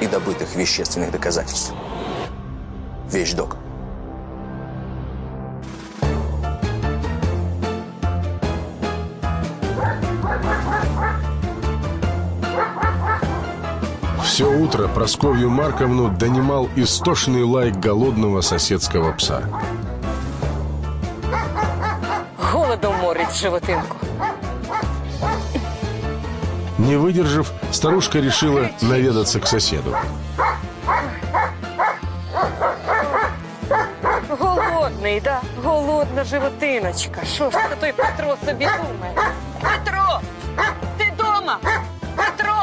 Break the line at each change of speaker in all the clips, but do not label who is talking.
и добытых вещественных доказательств. Вещдок.
Все утро Просковью Марковну донимал истошный лай голодного соседского пса.
Голодом морить животинку.
Не выдержав, старушка решила наведаться к соседу.
Голодний, да? Голодна животиночка. Що ж це той Петро собі думає? Петро! Ти дома? Петро!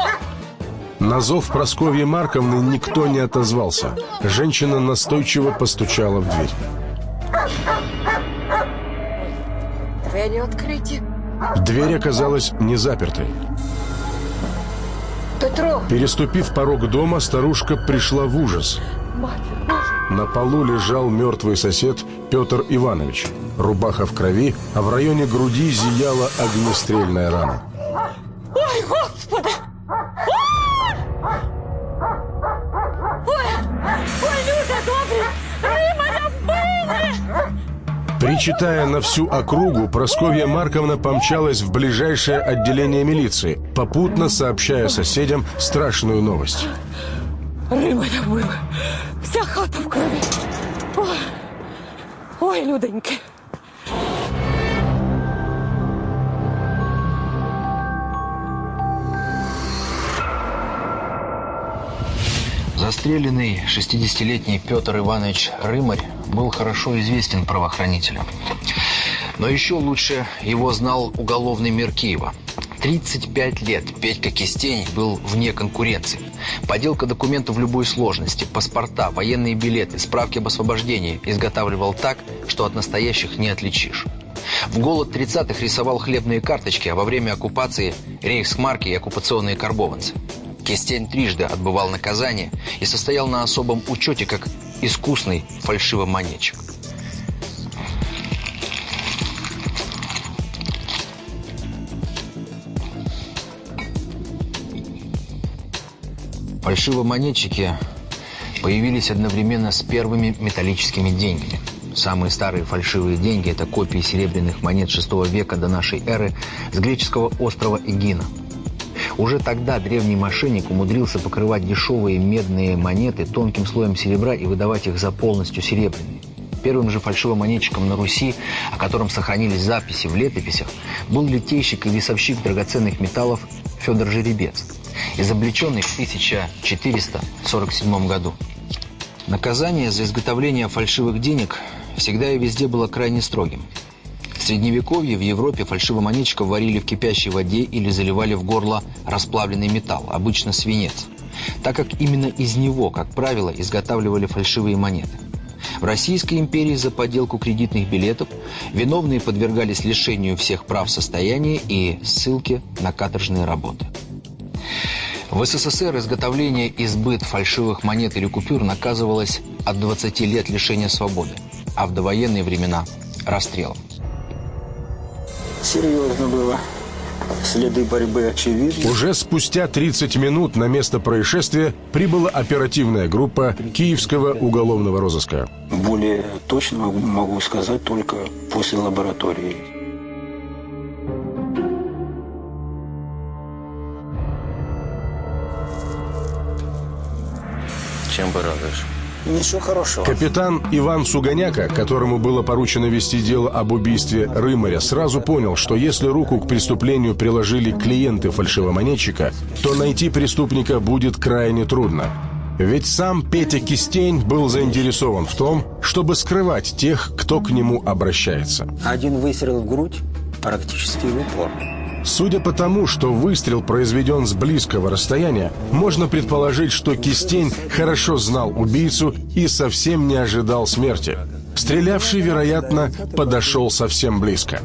На зов Просковьи Марковны никто не отозвался. Женщина настойчиво постучала в дверь.
Двері відкриті.
Дверь оказалась не запертой. Переступив порог дома, старушка пришла в ужас. На полу лежал мертвый сосед Петр Иванович. Рубаха в крови, а в районе груди зияла огнестрельная рана.
Ой, Господи!
Причитая на всю округу, Просковья Марковна помчалась в ближайшее отделение милиции, попутно сообщая соседям страшную новость.
Я вбили. Вся хата в крові. Ой, ой
Застреленный 60-летний Петр Иванович Рымарь был хорошо известен правоохранителям. Но еще лучше его знал уголовный мир Киева. 35 лет Петька Кистень был вне конкуренции. Поделка документов любой сложности, паспорта, военные билеты, справки об освобождении изготавливал так, что от настоящих не отличишь. В голод 30-х рисовал хлебные карточки, а во время оккупации рейхсмарки и оккупационные карбованцы. Кистень трижды отбывал наказание и состоял на особом учете как искусный фальшивомонетчик. Фальшивомонетчики появились одновременно с первыми металлическими деньгами. Самые старые фальшивые деньги – это копии серебряных монет VI века до нашей эры с греческого острова Эгина. Уже тогда древний мошенник умудрился покрывать дешевые медные монеты тонким слоем серебра и выдавать их за полностью серебряные. Первым же фальшивомонетчиком на Руси, о котором сохранились записи в летописях, был литейщик и весовщик драгоценных металлов Федор Жеребец, изобличенный в 1447 году. Наказание за изготовление фальшивых денег всегда и везде было крайне строгим. В Средневековье в Европе фальшивомонетчиков варили в кипящей воде или заливали в горло расплавленный металл, обычно свинец, так как именно из него, как правило, изготавливали фальшивые монеты. В Российской империи за подделку кредитных билетов виновные подвергались лишению всех прав состояния и ссылке на каторжные работы. В СССР изготовление и сбыт фальшивых монет или купюр наказывалось от 20 лет лишения свободы, а в довоенные времена – расстрелом.
Серьезно было. Следы борьбы очевидны.
Уже спустя 30 минут на место происшествия прибыла оперативная группа Киевского уголовного розыска.
Более точно могу- сказать только после лаборатории.
Чем порадуешь?
Ничего хорошего.
Капитан Иван Сугоняка, которому было поручено вести дело об убийстве Рымаря, сразу понял, что если руку к преступлению приложили клиенты фальшивомонетчика, то найти преступника будет крайне трудно. Ведь сам Петя Кистень был заинтересован в том, чтобы скрывать тех, кто к нему обращается.
Один выстрел в грудь практически в упор.
Судя по тому, что выстрел произведен с близкого расстояния, можно предположить, что Кистень хорошо знал убийцу и совсем не ожидал смерти. Стрелявший, вероятно, подошел совсем близко.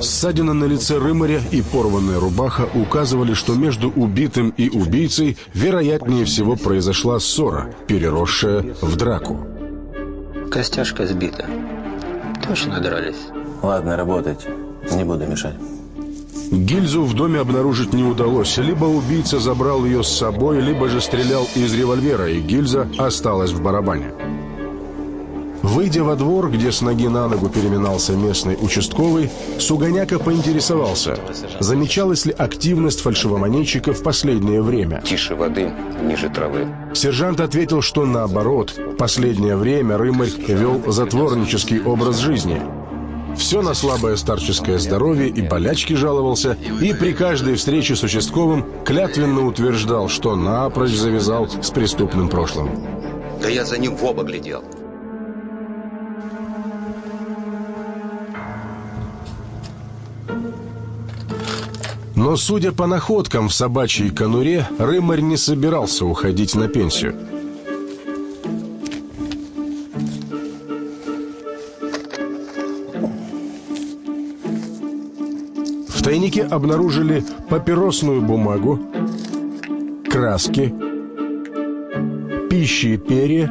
Ссадина на лице Рымаря и порванная рубаха указывали, что между убитым и убийцей, вероятнее всего, произошла ссора, переросшая в драку.
Костяшка сбита. Точно дрались.
Ладно, работайте. Не буду мешать.
Гильзу в доме обнаружить не удалось. Либо убийца забрал ее с собой, либо же стрелял из револьвера, и гильза осталась в барабане. Выйдя во двор, где с ноги на ногу переминался местный участковый, Сугоняка поинтересовался, замечалась ли активность фальшивомонетчика в последнее время.
Тише воды, ниже травы.
Сержант ответил, что наоборот, в последнее время Рымарь вел затворнический образ жизни. Все на слабое старческое здоровье и болячки жаловался, и при каждой встрече с участковым клятвенно утверждал, что напрочь завязал с преступным прошлым.
Да я за ним в оба глядел.
Но, судя по находкам в собачьей конуре, Рымарь не собирался уходить на пенсию. В тайнике обнаружили папиросную бумагу, краски, пищи и перья,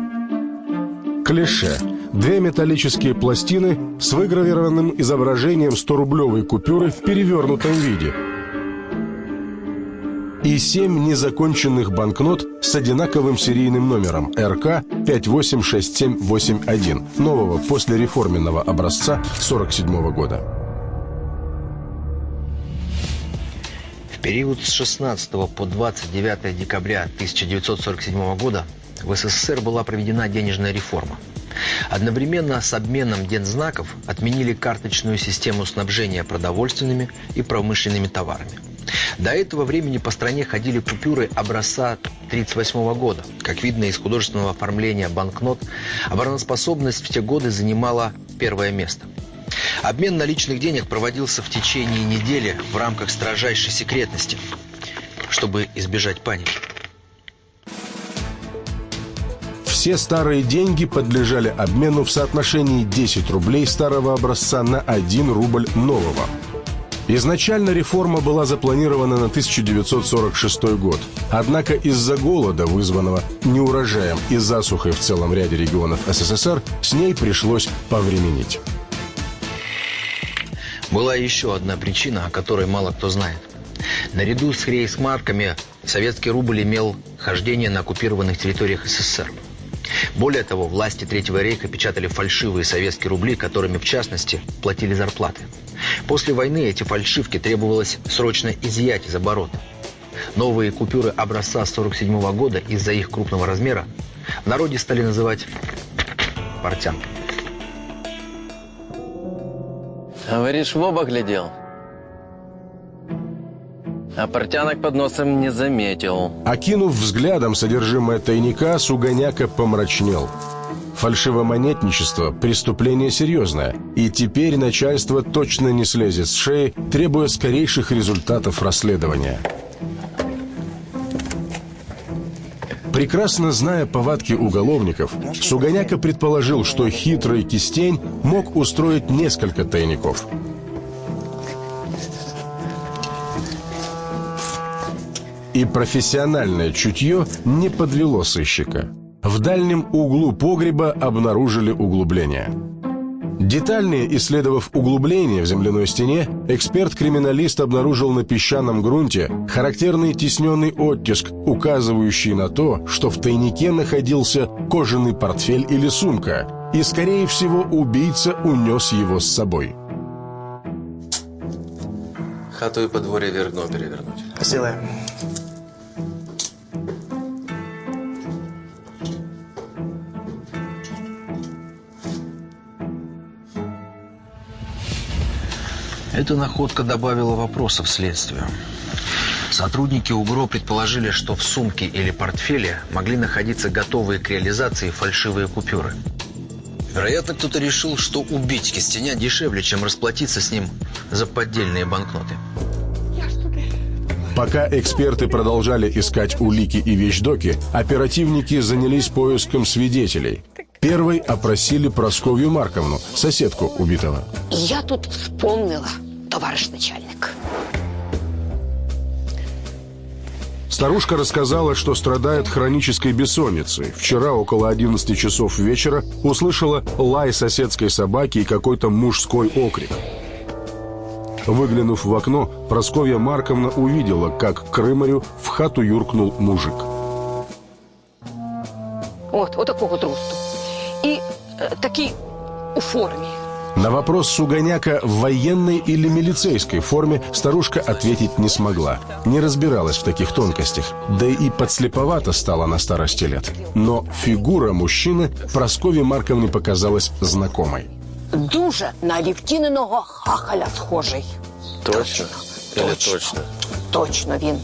клише, две металлические пластины с выгравированным изображением 100-рублевой купюры в перевернутом виде – и семь незаконченных банкнот с одинаковым серийным номером РК 586781, нового послереформенного образца 47 года.
Период с 16 по 29 декабря 1947 года в СССР была проведена денежная реформа. Одновременно с обменом дензнаков отменили карточную систему снабжения продовольственными и промышленными товарами – до этого времени по стране ходили купюры образца 1938 года. Как видно из художественного оформления банкнот, обороноспособность в те годы занимала первое место. Обмен наличных денег проводился в течение недели в рамках строжайшей секретности, чтобы избежать паники.
Все старые деньги подлежали обмену в соотношении 10 рублей старого образца на 1 рубль нового – Изначально реформа была запланирована на 1946 год. Однако из-за голода, вызванного неурожаем и засухой в целом ряде регионов СССР, с ней пришлось повременить.
Была еще одна причина, о которой мало кто знает. Наряду с рейсмарками советский рубль имел хождение на оккупированных территориях СССР. Более того, власти Третьего рейха печатали фальшивые советские рубли, которыми, в частности, платили зарплаты. После войны эти фальшивки требовалось срочно изъять из оборота. Новые купюры образца 47 -го года из-за их крупного размера в народе стали называть портянками.
Говоришь, в оба глядел? А портянок под носом не заметил.
Окинув взглядом содержимое тайника, Сугоняка помрачнел. Фальшивомонетничество – преступление серьезное, и теперь начальство точно не слезет с шеи, требуя скорейших результатов расследования. Прекрасно зная повадки уголовников, Сугоняка предположил, что хитрый кистень мог устроить несколько тайников – И профессиональное чутье не подвело сыщика. В дальнем углу погреба обнаружили углубление. Детальнее исследовав углубление в земляной стене, эксперт-криминалист обнаружил на песчаном грунте характерный тесненный оттиск, указывающий на то, что в тайнике находился кожаный портфель или сумка, и, скорее всего, убийца унес его с собой.
Хату и подворье вверх дном перевернуть.
Сделаем.
Эта находка добавила вопросов следствию. Сотрудники УГРО предположили, что в сумке или портфеле могли находиться готовые к реализации фальшивые купюры. Вероятно, кто-то решил, что убить Кистеня дешевле, чем расплатиться с ним за поддельные банкноты.
Пока эксперты продолжали искать улики и вещдоки, оперативники занялись поиском свидетелей. Первой опросили Просковью Марковну, соседку убитого.
Я тут вспомнила, товарищ начальник.
Старушка рассказала, что страдает хронической бессонницей. Вчера около 11 часов вечера услышала лай соседской собаки и какой-то мужской окрик. Выглянув в окно, Просковья Марковна увидела, как к Рымарю в хату юркнул мужик.
От, отакого росту. І е, такий у формі.
На вопрос Сугоняка в военной или милицейской форме старушка ответить не смогла. Не разбиралась в таких тонкостях, да и подслеповато стала на старости лет. Но фигура мужчины Прасковье Марковне показалась знакомой.
Дуже на Лівтіниного хахаля схожий.
Точно? Или
Точно.
точно?
Точно він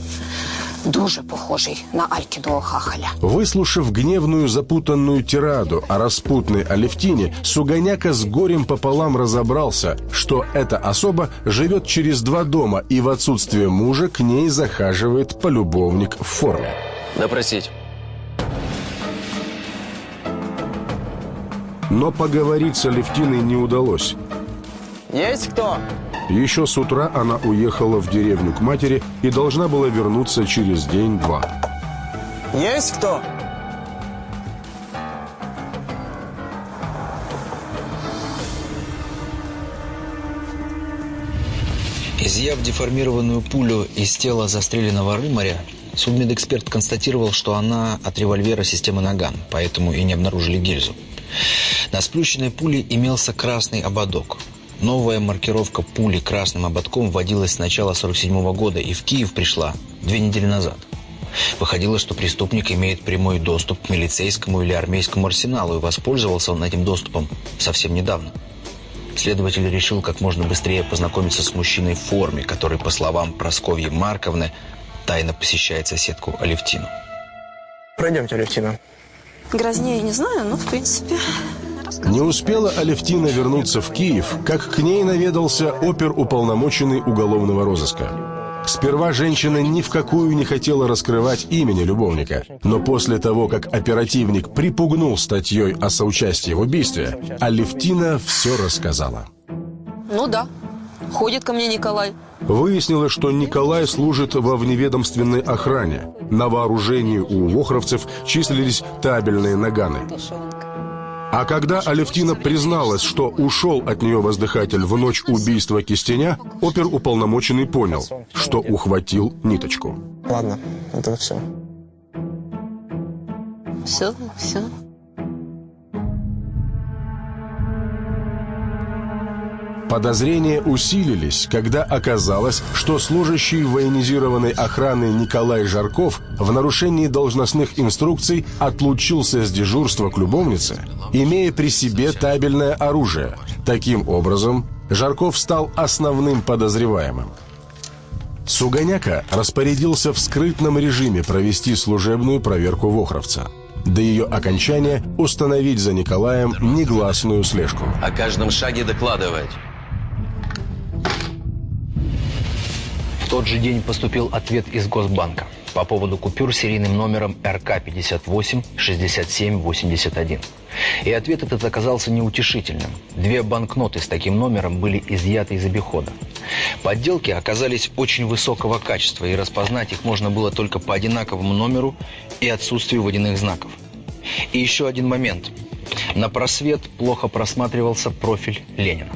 дуже похожий на Алькіного хахаля.
Выслушав гневную запутанную тираду о распутной Алевтине, Сугоняка с горем пополам разобрался, что эта особа живет через два дома и в отсутствие мужа к ней захаживает полюбовник в форме.
Допросить.
Но поговорить с Алевтиной не удалось.
Есть кто?
Еще с утра она уехала в деревню к матери и должна была вернуться через день-два.
Есть кто?
Изъяв деформированную пулю из тела застреленного рымаря, судмедэксперт констатировал, что она от револьвера системы «Наган», поэтому и не обнаружили гильзу. На сплющенной пуле имелся красный ободок. Новая маркировка пули красным ободком вводилась с начала 47 года и в Киев пришла две недели назад. Выходило, что преступник имеет прямой доступ к милицейскому или армейскому арсеналу, и воспользовался он этим доступом совсем недавно. Следователь решил как можно быстрее познакомиться с мужчиной в форме, который, по словам Просковьи Марковны, тайно посещает соседку Алевтину.
Пройдемте, Алевтина.
Грознее не знаю, но в принципе...
Не успела Алевтина вернуться в Киев, как к ней наведался оперуполномоченный уголовного розыска. Сперва женщина ни в какую не хотела раскрывать имени любовника, но после того, как оперативник припугнул статьей о соучастии в убийстве, Алевтина все рассказала.
Ну да, ходит ко мне Николай.
Выяснилось, что Николай служит во вневедомственной охране. На вооружении у вохровцев числились табельные наганы. А когда Алевтина призналась, что ушел от нее воздыхатель в ночь убийства Кистеня, оперуполномоченный понял, что ухватил ниточку.
Ладно, это все.
Все, все.
Подозрения усилились, когда оказалось, что служащий военизированной охраны Николай Жарков в нарушении должностных инструкций отлучился с дежурства к любовнице, имея при себе табельное оружие. Таким образом, Жарков стал основным подозреваемым. Сугоняка распорядился в скрытном режиме провести служебную проверку Вохровца. До ее окончания установить за Николаем негласную слежку.
О каждом шаге докладывать.
Тот же день поступил ответ из Госбанка по поводу купюр с серийным номером РК-58 67 81. И ответ этот оказался неутешительным. Две банкноты с таким номером были изъяты из обихода. Подделки оказались очень высокого качества, и распознать их можно было только по одинаковому номеру и отсутствию водяных знаков. И еще один момент. На просвет плохо просматривался профиль Ленина.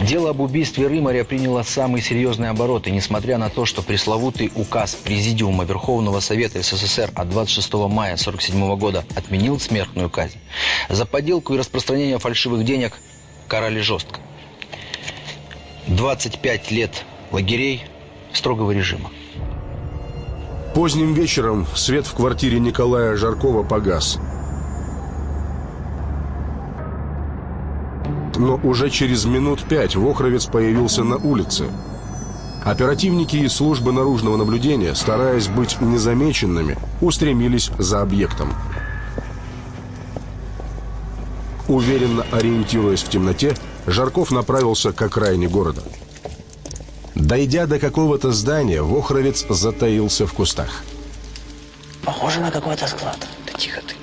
Дело об убийстве Рымаря приняло самый серьезный оборот, и несмотря на то, что пресловутый указ Президиума Верховного Совета СССР от 26 мая 1947 года отменил смертную казнь, за подделку и распространение фальшивых денег карали жестко. 25 лет лагерей строгого режима.
Поздним вечером свет в квартире Николая Жаркова погас. Но уже через минут пять Вохровец появился на улице. Оперативники из службы наружного наблюдения, стараясь быть незамеченными, устремились за объектом. Уверенно ориентируясь в темноте, Жарков направился к окраине города. Дойдя до какого-то здания, Вохровец затаился в кустах.
Похоже на какой-то склад.
Да тихо ты.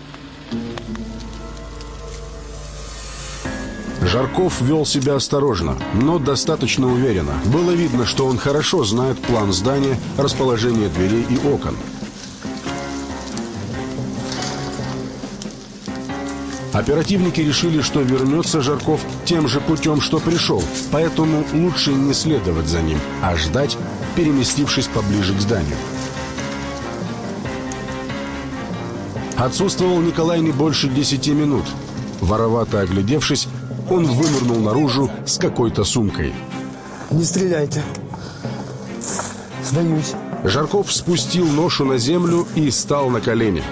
Жарков вел себя осторожно, но достаточно уверенно. Было видно, что он хорошо знает план здания, расположение дверей и окон. Оперативники решили, что вернется Жарков тем же путем, что пришел, поэтому лучше не следовать за ним, а ждать, переместившись поближе к зданию. Отсутствовал Николай не больше десяти минут. Воровато оглядевшись, он вынырнул наружу с какой-то сумкой.
Не стреляйте. Сдаюсь.
Жарков спустил ношу на землю и стал на колени.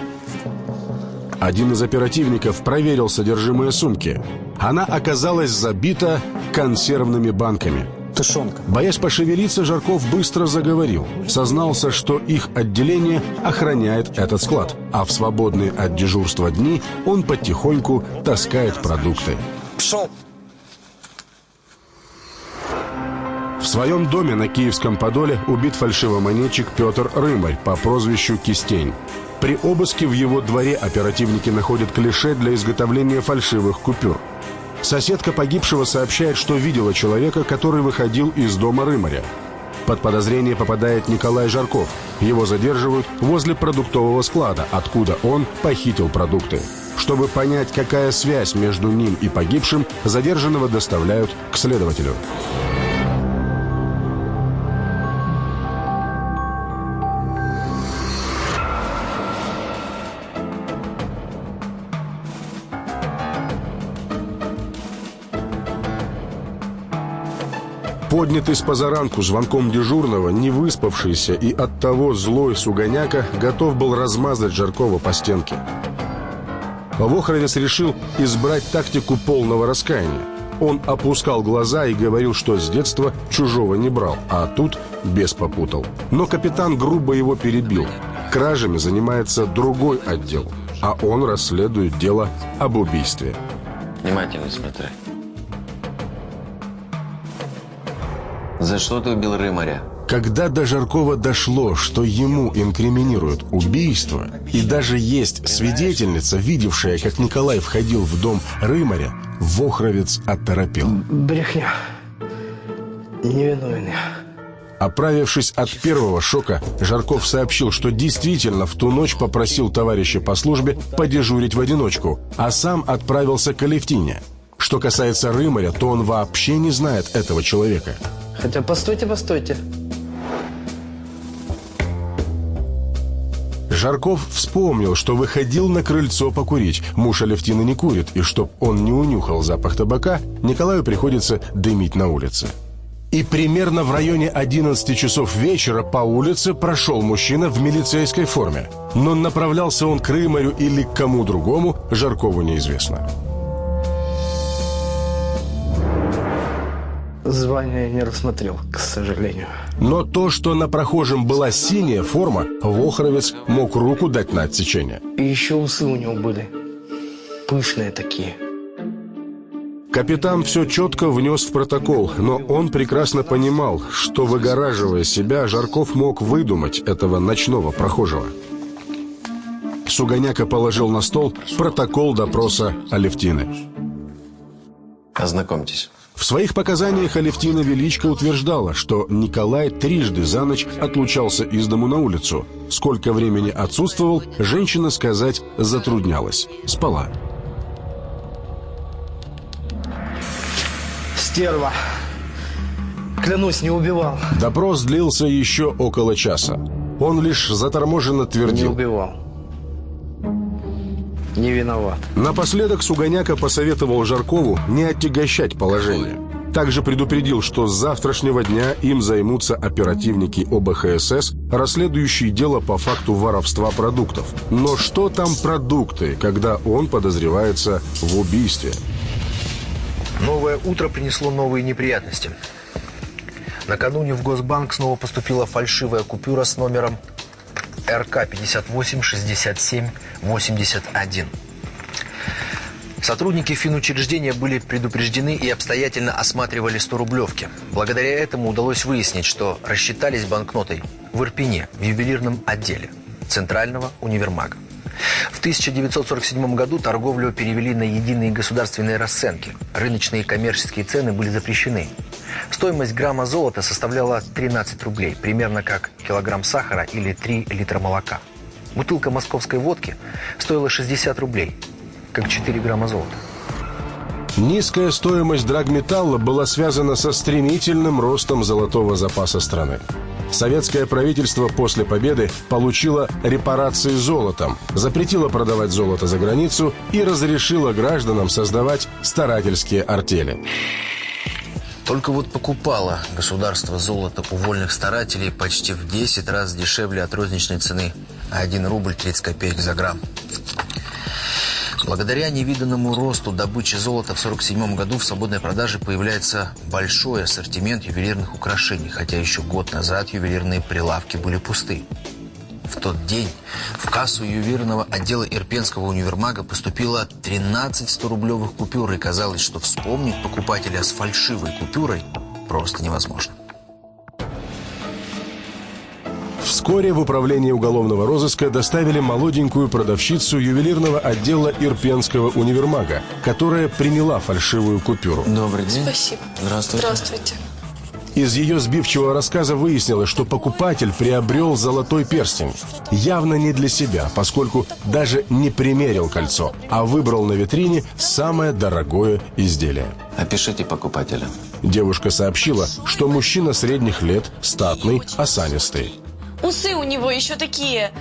Один из оперативников проверил содержимое сумки. Она оказалась забита консервными банками.
Тушенка.
Боясь пошевелиться, Жарков быстро заговорил. Сознался, что их отделение охраняет этот склад, а в свободные от дежурства дни он потихоньку таскает продукты.
Пшел.
В своем доме на Киевском Подоле убит фальшивомонетчик Петр Рымарь по прозвищу Кистень. При обыске в его дворе оперативники находят клише для изготовления фальшивых купюр. Соседка погибшего сообщает, что видела человека, который выходил из дома Рымаря. Под подозрение попадает Николай Жарков. Его задерживают возле продуктового склада, откуда он похитил продукты. Чтобы понять, какая связь между ним и погибшим, задержанного доставляют к следователю. Поднятый с позаранку звонком дежурного, не выспавшийся и оттого злой Сугоняка готов был размазать Жаркова по стенке. Вохровец решил избрать тактику полного раскаяния. Он опускал глаза и говорил, что с детства чужого не брал, а тут бес попутал. Но капитан грубо его перебил. Кражами занимается другой отдел, а он расследует дело об убийстве.
Внимательно смотри. За что ты убил Рымаря?
Когда до Жаркова дошло, что ему инкриминируют убийство, и даже есть свидетельница, видевшая, как Николай входил в дом Рымаря, Вохровец оторопел.
Брехня. Невиновен я.
Оправившись от первого шока, Жарков сообщил, что действительно в ту ночь попросил товарища по службе подежурить в одиночку, а сам отправился к Алевтине. Что касается Рымаря, то он вообще не знает этого человека.
Хотя, постойте, постойте.
Жарков вспомнил, что выходил на крыльцо покурить. Муж Алевтины не курит, и чтоб он не унюхал запах табака, Николаю приходится дымить на улице. И примерно в районе 11 часов вечера по улице прошел мужчина в милицейской форме. Но направлялся он к Рымарю или к кому другому, Жаркову неизвестно.
Звание не рассмотрел, к сожалению.
Но то, что на прохожем была синяя форма, Вохровец мог руку дать на отсечение.
И еще усы у него были. Пышные такие.
Капитан все четко внес в протокол, но он прекрасно понимал, что, выгораживая себя, Жарков мог выдумать этого ночного прохожего. Сугоняка положил на стол протокол допроса Алевтины.
Ознакомьтесь.
В своих показаниях Алевтина Величко утверждала, что Николай трижды за ночь отлучался из дому на улицу. Сколько времени отсутствовал, женщина сказать затруднялась. Спала.
Стерва. Клянусь, не убивал.
Допрос длился еще около часа. Он лишь заторможенно
Не
твердил.
убивал. Не виноват.
Напоследок Сугоняка посоветовал Жаркову не отягощать положение. Также предупредил, что с завтрашнего дня им займутся оперативники ОБХСС, расследующие дело по факту воровства продуктов. Но что там продукты, когда он подозревается в убийстве?
Новое утро принесло новые неприятности. Накануне в Госбанк снова поступила фальшивая купюра с номером РК 58 67 81.
Сотрудники финучреждения были предупреждены и обстоятельно осматривали 100-рублевки. Благодаря этому удалось выяснить, что рассчитались банкнотой в Ирпене, в ювелирном отделе Центрального универмага. В 1947 году торговлю перевели на единые государственные расценки. Рыночные коммерческие цены были запрещены. Стоимость грамма золота составляла 13 рублей, примерно как килограмм сахара или 3 литра молока. Бутылка московской водки стоила 60 рублей, как 4 грамма золота.
Низкая стоимость драгметалла была связана со стремительным ростом золотого запаса страны. Советское правительство после победы получило репарации золотом, запретило продавать золото за границу и разрешило гражданам создавать старательские артели.
Только вот покупало государство золото у вольных старателей почти в 10 раз дешевле от розничной цены, а 1 рубль 30 копеек за грамм. Благодаря невиданному росту добычи золота в 1947 году в свободной продаже появляется большой ассортимент ювелирных украшений, хотя еще год назад ювелирные прилавки были пусты. В тот день в кассу ювелирного отдела Ирпенского универмага поступило 13 100-рублевых купюр, и казалось, что вспомнить покупателя с фальшивой купюрой просто невозможно.
Вскоре в управление уголовного розыска доставили молоденькую продавщицу ювелирного отдела Ирпенского универмага, которая приняла фальшивую купюру.
Добрый день.
Спасибо.
Здравствуйте.
Здравствуйте.
Из ее сбивчивого рассказа выяснилось, что покупатель приобрел золотой перстень. Явно не для себя, поскольку даже не примерил кольцо, а выбрал на витрине самое дорогое изделие.
Опишите покупателя.
Девушка сообщила, что мужчина средних лет, статный, осанистый.
Усы у него еще такие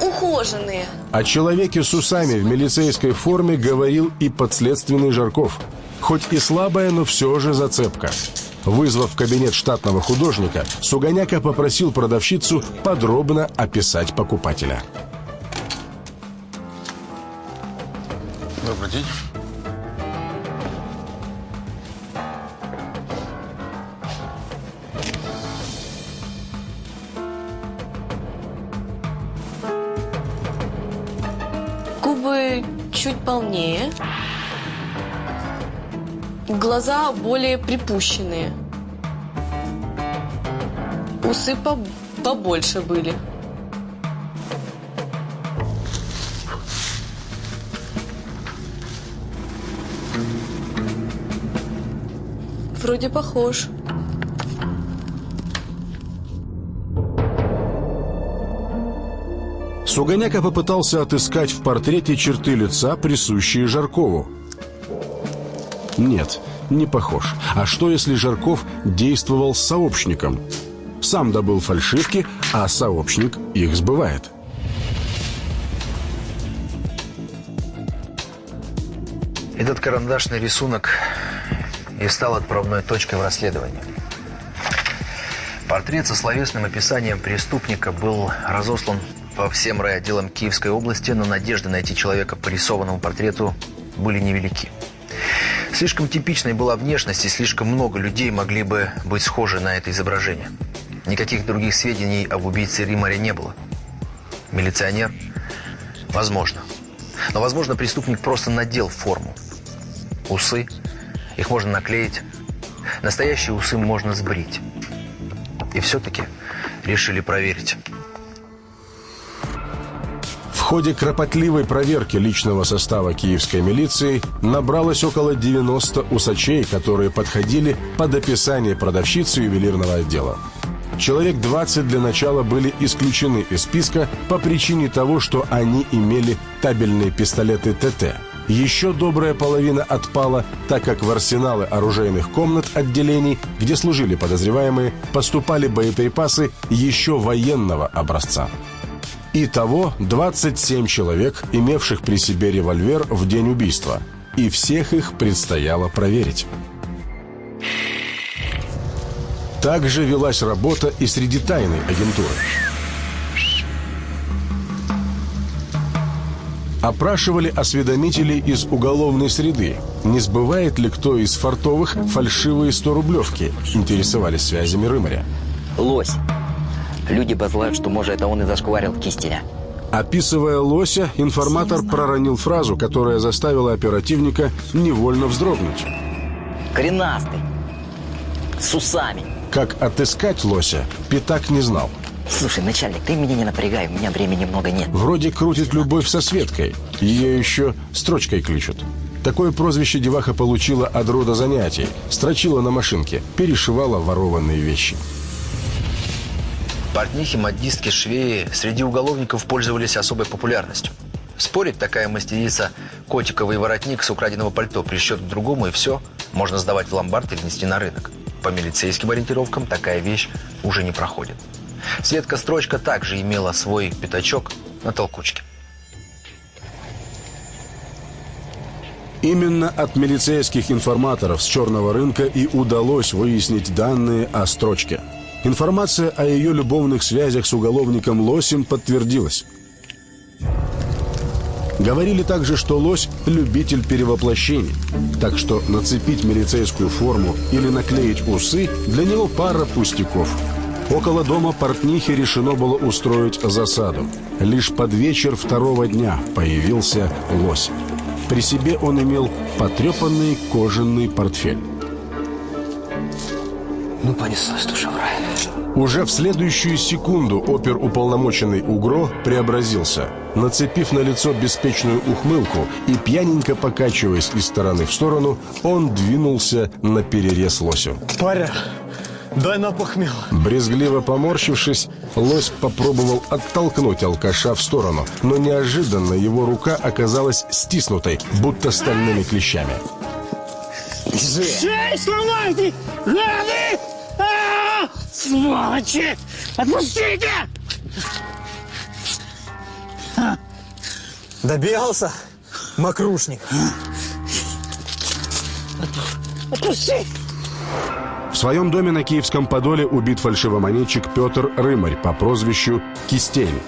ухоженные.
О человеке с усами в милицейской форме говорил и подследственный Жарков. Хоть и слабая, но все же зацепка. Вызвав в кабинет штатного художника, Сугоняка попросил продавщицу подробно описать покупателя.
Добрый день.
Губы чуть полнее. Глаза более припущенные. Усы по побольше были. Вроде похож.
Сугоняка попытался отыскать в портрете черты лица, присущие Жаркову. Нет, не похож. А что, если Жарков действовал с сообщником? Сам добыл фальшивки, а сообщник их сбывает.
Этот карандашный рисунок и стал отправной точкой в расследовании. Портрет со словесным описанием преступника был разослан по всем райотделам Киевской области, но надежды найти человека по рисованному портрету были невелики. Слишком типичной была внешность, и слишком много людей могли бы быть схожи на это изображение. Никаких других сведений об убийце Римаре не было. Милиционер? Возможно. Но, возможно, преступник просто надел форму. Усы? Их можно наклеить. Настоящие усы можно сбрить. И все-таки решили проверить.
Ходе кропотливой проверки личного состава киевской милиции набралось около 90 усачей, которые подходили под описание продавщицы ювелирного отдела. Человек 20 для начала были исключены из списка по причине того, что они имели табельные пистолеты ТТ. Еще добрая половина отпала, так как в арсеналы оружейных комнат отделений, где служили подозреваемые, поступали боеприпасы еще военного образца. Итого 27 человек, имевших при себе револьвер в день убийства. И всех их предстояло проверить. Также велась работа и среди тайной агентуры. Опрашивали осведомителей из уголовной среды. Не сбывает ли кто из фартовых фальшивые 100-рублевки? Интересовались связями Рымаря.
Лось. Люди базлают, что, может, это он и зашкварил Кистиня.
Описывая лося, информатор проронил фразу, которая заставила оперативника невольно вздрогнуть.
Коренастый. С усами.
Как отыскать лося, Пятак не знал.
Слушай, начальник, ты меня не напрягай, у меня времени много нет.
Вроде крутит любовь со Светкой. Ее еще строчкой кличут. Такое прозвище деваха получила от рода занятий. Строчила на машинке, перешивала ворованные вещи.
Портнихи, модистки, швеи среди уголовников пользовались особой популярностью. Спорить такая мастерица котиковый воротник с украденного пальто прищет к другому, и все, можно сдавать в ломбард или нести на рынок. По милицейским ориентировкам такая вещь уже не проходит. Светка-строчка также имела свой пятачок на толкучке.
Именно от милицейских информаторов с черного рынка и удалось выяснить данные о строчке – Информация о ее любовных связях с уголовником Лосем подтвердилась. Говорили также, что Лось – любитель перевоплощений, так что нацепить милицейскую форму или наклеить усы – для него пара пустяков. Около дома портнихи решено было устроить засаду. Лишь под вечер второго дня появился Лось. При себе он имел потрепанный кожаный портфель.
Ну, понеслась душа в рай.
Уже в следующую секунду опер-уполномоченный Угро преобразился. Нацепив на лицо беспечную ухмылку и пьяненько покачиваясь из стороны в сторону, он двинулся на перерез лосю.
Паря, дай на похмел.
Брезгливо поморщившись, лось попробовал оттолкнуть алкаша в сторону, но неожиданно его рука оказалась стиснутой, будто стальными клещами.
Шею сломайте! Надо! А -а -а! Сволочи! Отпустите! Добегался, мокрушник. Отпусти!
В своем доме на Киевском Подоле убит фальшивомонетчик Петр Рымарь по прозвищу Кистень.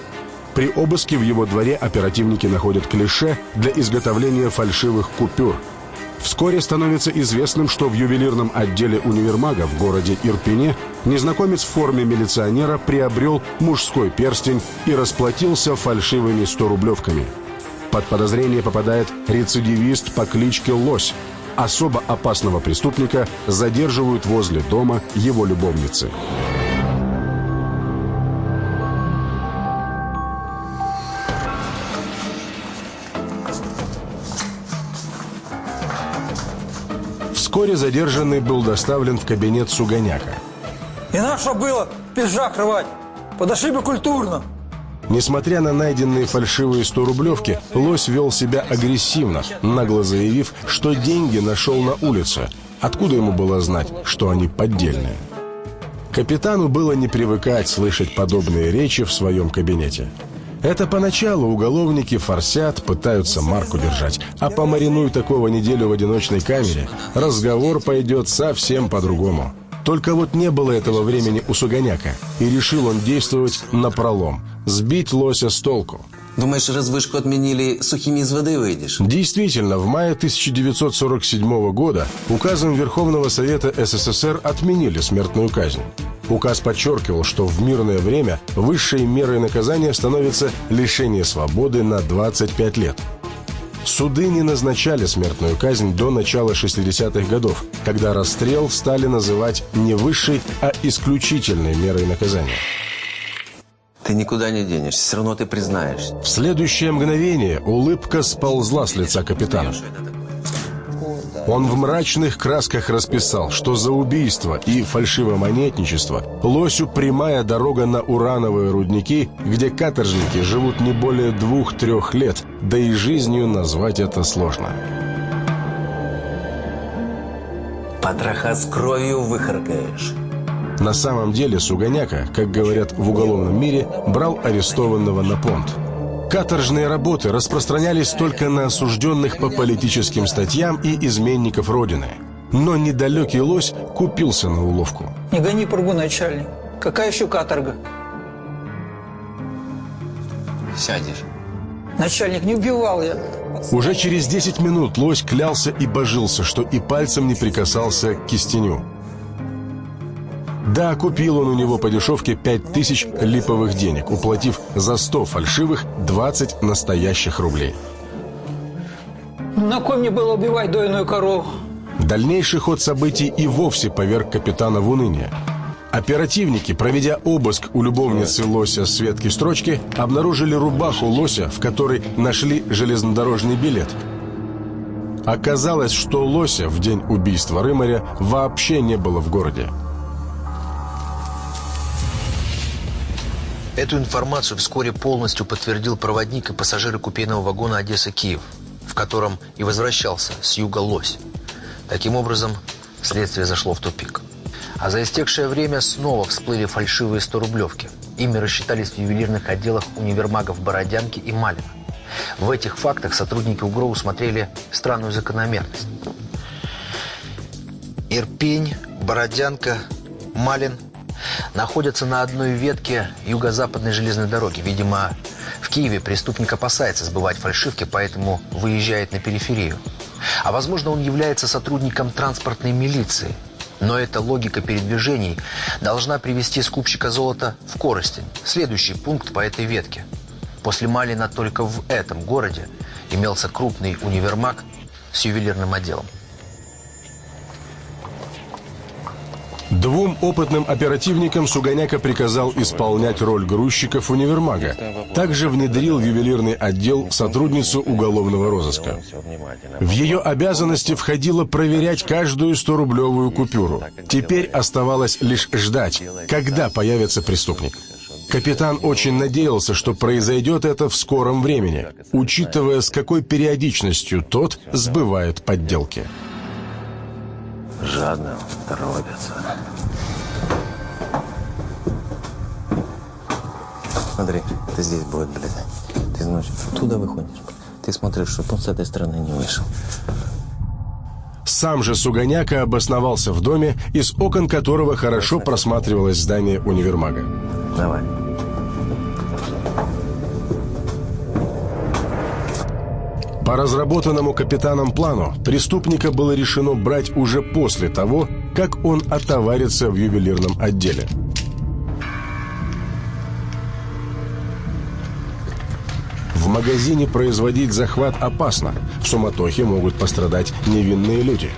При обыске в его дворе оперативники находят клише для изготовления фальшивых купюр – Вскоре становится известным, что в ювелирном отделе универмага в городе Ирпене незнакомец в форме милиционера приобрел мужской перстень и расплатился фальшивыми 100-рублевками. Под подозрение попадает рецидивист по кличке Лось. Особо опасного преступника задерживают возле дома его любовницы. Вскоре задержанный был доставлен в кабинет Суганяка.
И на что было пиджак рвать? Подошли бы культурно.
Несмотря на найденные фальшивые 100-рублевки, Лось вел себя агрессивно, нагло заявив, что деньги нашел на улице. Откуда ему было знать, что они поддельные? Капитану было не привыкать слышать подобные речи в своем кабинете. Это поначалу уголовники форсят, пытаются марку держать. А помаринуй такого неделю в одиночной камере, разговор пойдет совсем по-другому. Только вот не было этого времени у Сугоняка, и решил он действовать на пролом, сбить лося с толку.
Думаешь, развышку отменили, сухими из воды выйдешь?
Действительно, в мае 1947 года указом Верховного Совета СССР отменили смертную казнь. Указ подчеркивал, что в мирное время высшей мерой наказания становится лишение свободы на 25 лет. Суды не назначали смертную казнь до начала 60-х годов, когда расстрел стали называть не высшей, а исключительной мерой наказания.
Ты никуда не денешься, все равно ты признаешь.
В следующее мгновение улыбка сползла с лица капитана. Он в мрачных красках расписал, что за убийство и фальшивомонетничество Лосю прямая дорога на урановые рудники, где каторжники живут не более двух-трех лет, да и жизнью назвать это сложно.
Потроха с кровью выхаркаешь.
На самом деле Суганяка, как говорят в уголовном мире, брал арестованного на понт. Каторжные работы распространялись только на осужденных по политическим статьям и изменников Родины. Но недалекий лось купился на уловку.
Не гони пургу, начальник. Какая еще каторга?
Сядешь.
Начальник, не убивал я.
Уже через 10 минут лось клялся и божился, что и пальцем не прикасался к кистеню. Да, купил он у него по дешевке 5000 липовых денег, уплатив за 100 фальшивых 20 настоящих рублей.
На кой мне было убивать дойную корову?
Дальнейший ход событий и вовсе поверг капитана в уныние. Оперативники, проведя обыск у любовницы Лося Светки Строчки, обнаружили рубаху Лося, в которой нашли железнодорожный билет. Оказалось, что Лося в день убийства Рымаря вообще не было в городе.
Эту информацию вскоре полностью подтвердил проводник и пассажиры купейного вагона Одесса-Киев, в котором и возвращался с юга Лось. Таким образом, следствие зашло в тупик. А за истекшее время снова всплыли фальшивые 100-рублевки. Ими рассчитались в ювелирных отделах универмагов Бородянки и Малина. В этих фактах сотрудники УГРО усмотрели странную закономерность. Ирпень, Бородянка, Малин находятся на одной ветке юго-западной железной дороги. Видимо, в Киеве преступник опасается сбывать фальшивки, поэтому выезжает на периферию. А возможно, он является сотрудником транспортной милиции. Но эта логика передвижений должна привести скупщика золота в Коростень. Следующий пункт по этой ветке. После Малина только в этом городе имелся крупный универмаг с ювелирным отделом.
Двум опытным оперативникам Сугоняка приказал исполнять роль грузчиков универмага. Также внедрил в ювелирный отдел сотрудницу уголовного розыска. В ее обязанности входило проверять каждую 100-рублевую купюру. Теперь оставалось лишь ждать, когда появится преступник. Капитан очень надеялся, что произойдет это в скором времени, учитывая, с какой периодичностью тот сбывает подделки.
Жадно торопятся. Смотри, ты здесь будет, блядь. Ты ночью туда выходишь. Ты смотришь, чтобы он с этой стороны не вышел.
Сам же Сугоняка обосновался в доме, из окон которого хорошо просматривалось здание универмага.
Давай.
По разработанному капитаном плану преступника было решено брать уже после того, как он отоварится в ювелирном отделе. В магазине производить захват опасно. В суматохе могут пострадать невинные люди.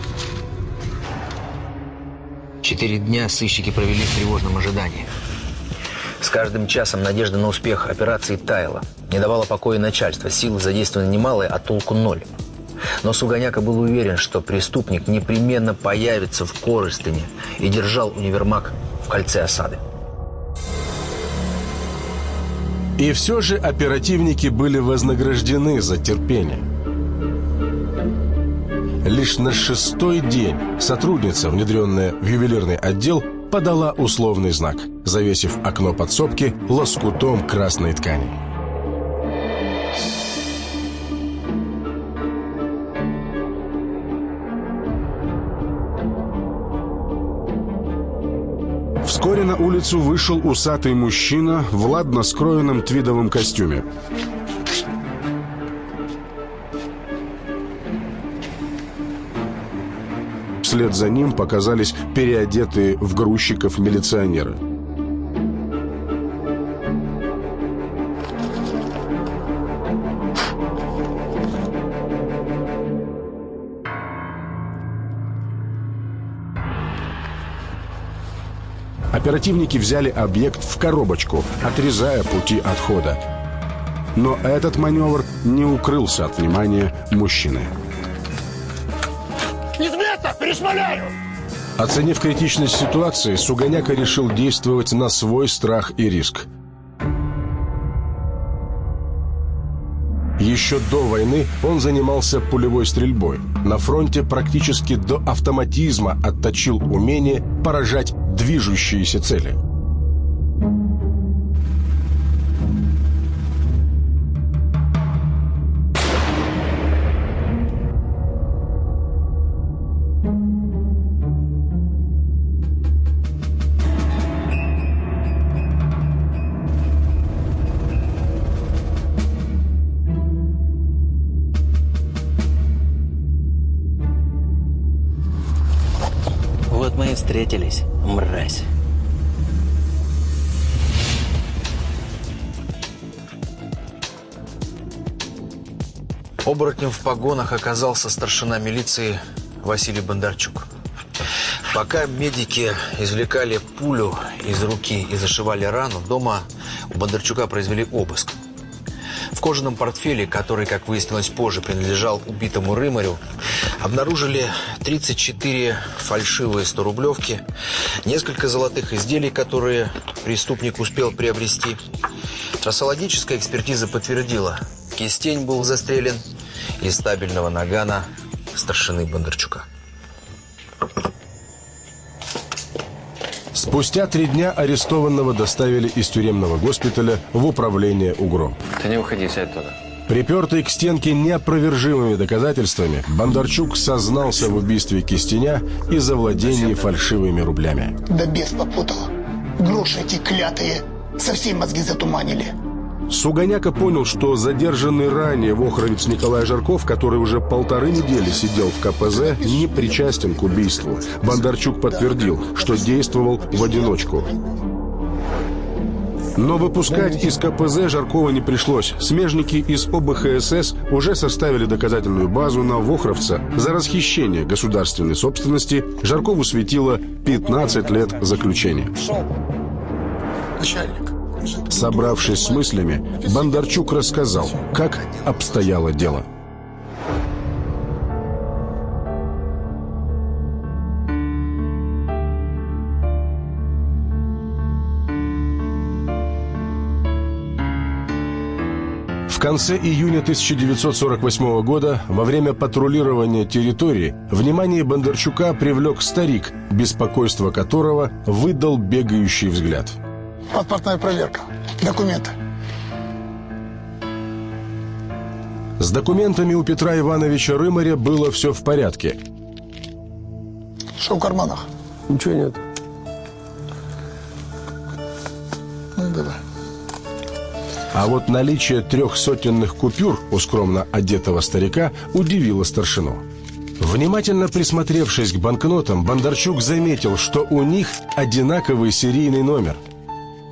Четыре дня сыщики провели в тревожном ожидании.
С каждым часом надежда на успех операции таяла. Не давало покоя начальство. Силы задействованы немалые, а толку ноль. Но Сугоняка был уверен, что преступник непременно появится в Корыстыне и держал универмаг в кольце осады.
И все же оперативники были вознаграждены за терпение. Лишь на шестой день сотрудница, внедренная в ювелирный отдел, подала условный знак, завесив окно подсобки лоскутом красной ткани. Вскоре на улицу вышел усатый мужчина в ладно скроенном твидовом костюме. Вслед за ним показались переодетые в грузчиков милиционеры. Оперативники взяли объект в коробочку, отрезая пути отхода. Но этот маневр не укрылся от внимания мужчины.
С места! Перешмаляю!
Оценив критичность ситуации, Сугоняка решил действовать на свой страх и риск. Еще до войны он занимался пулевой стрельбой. На фронте практически до автоматизма отточил умение поражать движущиеся цели.
Встретились,
Оборотнем в погонах оказался старшина милиции Василий Бондарчук. Пока медики извлекали пулю из руки и зашивали рану, дома у Бондарчука произвели обыск. В кожаном портфеле, который, как выяснилось позже, принадлежал убитому Рымарю, обнаружили 34 фальшивые 100-рублевки, несколько золотых изделий, которые преступник успел приобрести. Трассологическая экспертиза подтвердила, кистень был застрелен из стабильного нагана старшины Бондарчука.
Спустя три дня арестованного доставили из тюремного госпиталя в управление УГРО.
Ты не уходи, сядь туда.
Припертый к стенке неопровержимыми доказательствами, Бондарчук сознался в убийстве Кистеня и завладении фальшивыми рублями.
Да бес попутал. Гроши эти клятые совсем мозги затуманили.
Сугоняка понял, что задержанный ранее вохровец Николай Жарков, который уже полторы недели сидел в КПЗ, не причастен к убийству. Бондарчук подтвердил, что действовал в одиночку. Но выпускать из КПЗ Жаркова не пришлось. Смежники из ОБХСС уже составили доказательную базу на Вохровца. За расхищение государственной собственности Жаркову светило 15 лет заключения.
Начальник.
Собравшись с мыслями, Бондарчук рассказал, как обстояло дело. В конце июня 1948 года, во время патрулирования территории, внимание Бондарчука привлек старик, беспокойство которого выдал бегающий взгляд.
Паспортная проверка. Документы.
С документами у Петра Ивановича Рымаря было все в порядке.
Что в карманах?
Ничего нет.
Ну, давай.
А вот наличие трех сотенных купюр у скромно одетого старика удивило старшину. Внимательно присмотревшись к банкнотам, Бондарчук заметил, что у них одинаковый серийный номер.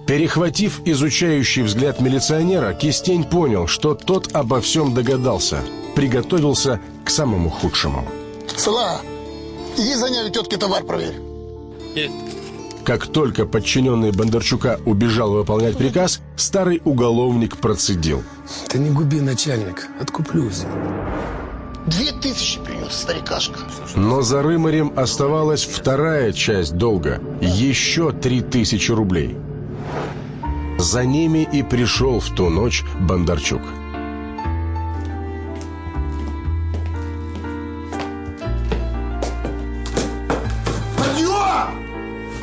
Перехватив изучающий взгляд милиционера, Кистень понял, что тот обо всем догадался, приготовился к самому худшему.
Сыла, иди за ней тетке товар проверь.
Как только подчиненный Бондарчука убежал выполнять приказ, старый уголовник процедил.
Ты не губи, начальник, откуплюсь.
Две тысячи принес старикашка.
Но за Рымарем оставалась вторая часть долга. Еще три тысячи рублей. За ними и пришел в ту ночь Бондарчук.
Подъем!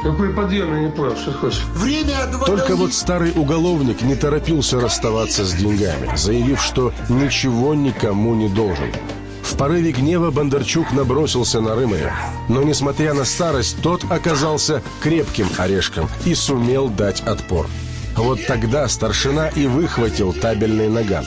Какой подъем, я не понял, что ты хочешь?
Время
Только вот старый уголовник не торопился расставаться с деньгами, заявив, что ничего никому не должен. В порыве гнева Бондарчук набросился на Рымаря. Но, несмотря на старость, тот оказался крепким орешком и сумел дать отпор. Вот тогда старшина и выхватил табельный наган.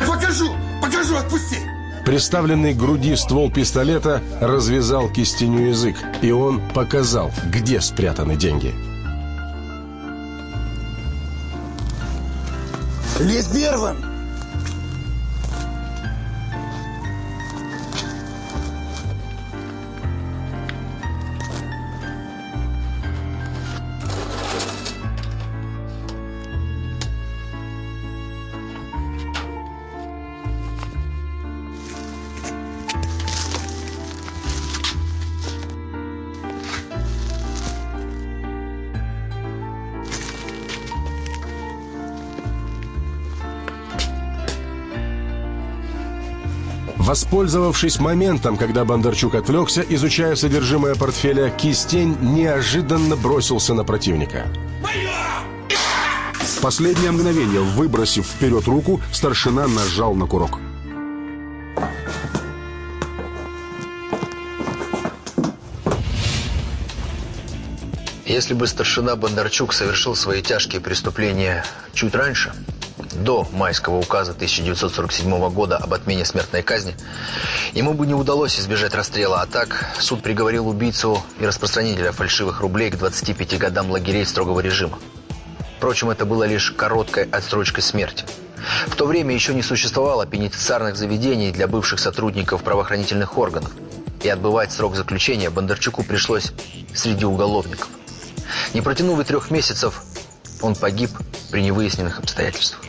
Покажу! Покажу, отпусти!
Приставленный к груди ствол пистолета развязал кистеню язык, и он показал, где спрятаны деньги.
Лезь первым!
Воспользовавшись моментом, когда Бондарчук отвлекся, изучая содержимое портфеля, Кистень неожиданно бросился на противника. В последнее мгновение, выбросив вперед руку, старшина нажал на курок.
Если бы старшина Бондарчук совершил свои тяжкие преступления чуть раньше, до майского указа 1947 года об отмене смертной казни, ему бы не удалось избежать расстрела, а так суд приговорил убийцу и распространителя фальшивых рублей к 25 годам лагерей строгого режима. Впрочем, это было лишь короткой отсрочкой смерти.
В то время еще не существовало пенитенциарных заведений для бывших сотрудников правоохранительных органов. И отбывать срок заключения Бондарчуку пришлось среди уголовников. Не протянув и трех месяцев, он погиб при невыясненных обстоятельствах.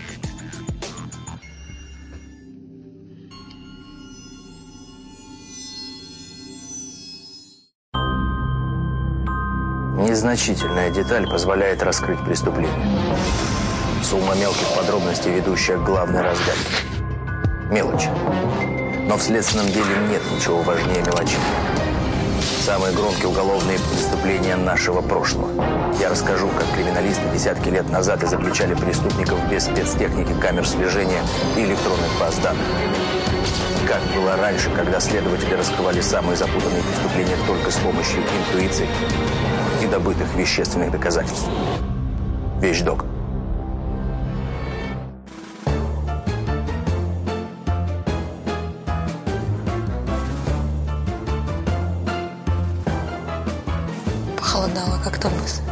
Незначительная деталь позволяет раскрыть преступление. Сумма мелких подробностей, ведущая к главной разгадке. Мелочи. Но в следственном деле нет ничего важнее мелочей. Самые громкие уголовные преступления нашего прошлого. Я расскажу, как криминалисты десятки лет назад изобличали преступников без спецтехники, камер слежения и электронных баз данных. Как было раньше, когда следователи раскрывали самые запутанные преступления только с помощью интуиции и добытых вещественных доказательств. Вещдок.
Похолодало как-то быстро.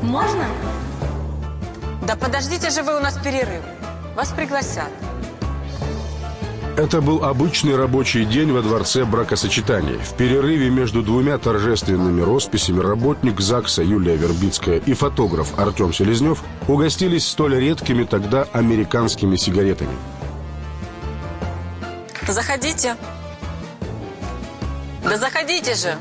Можно? Да подождите же вы у нас перерыв. Вас пригласят.
Это был обычный рабочий день во дворце бракосочетаний. В перерыве между двумя торжественными росписями работник ЗАГСа Юлия Вербицкая и фотограф Артем Селезнев угостились столь редкими тогда американскими сигаретами.
Заходите. Да заходите же.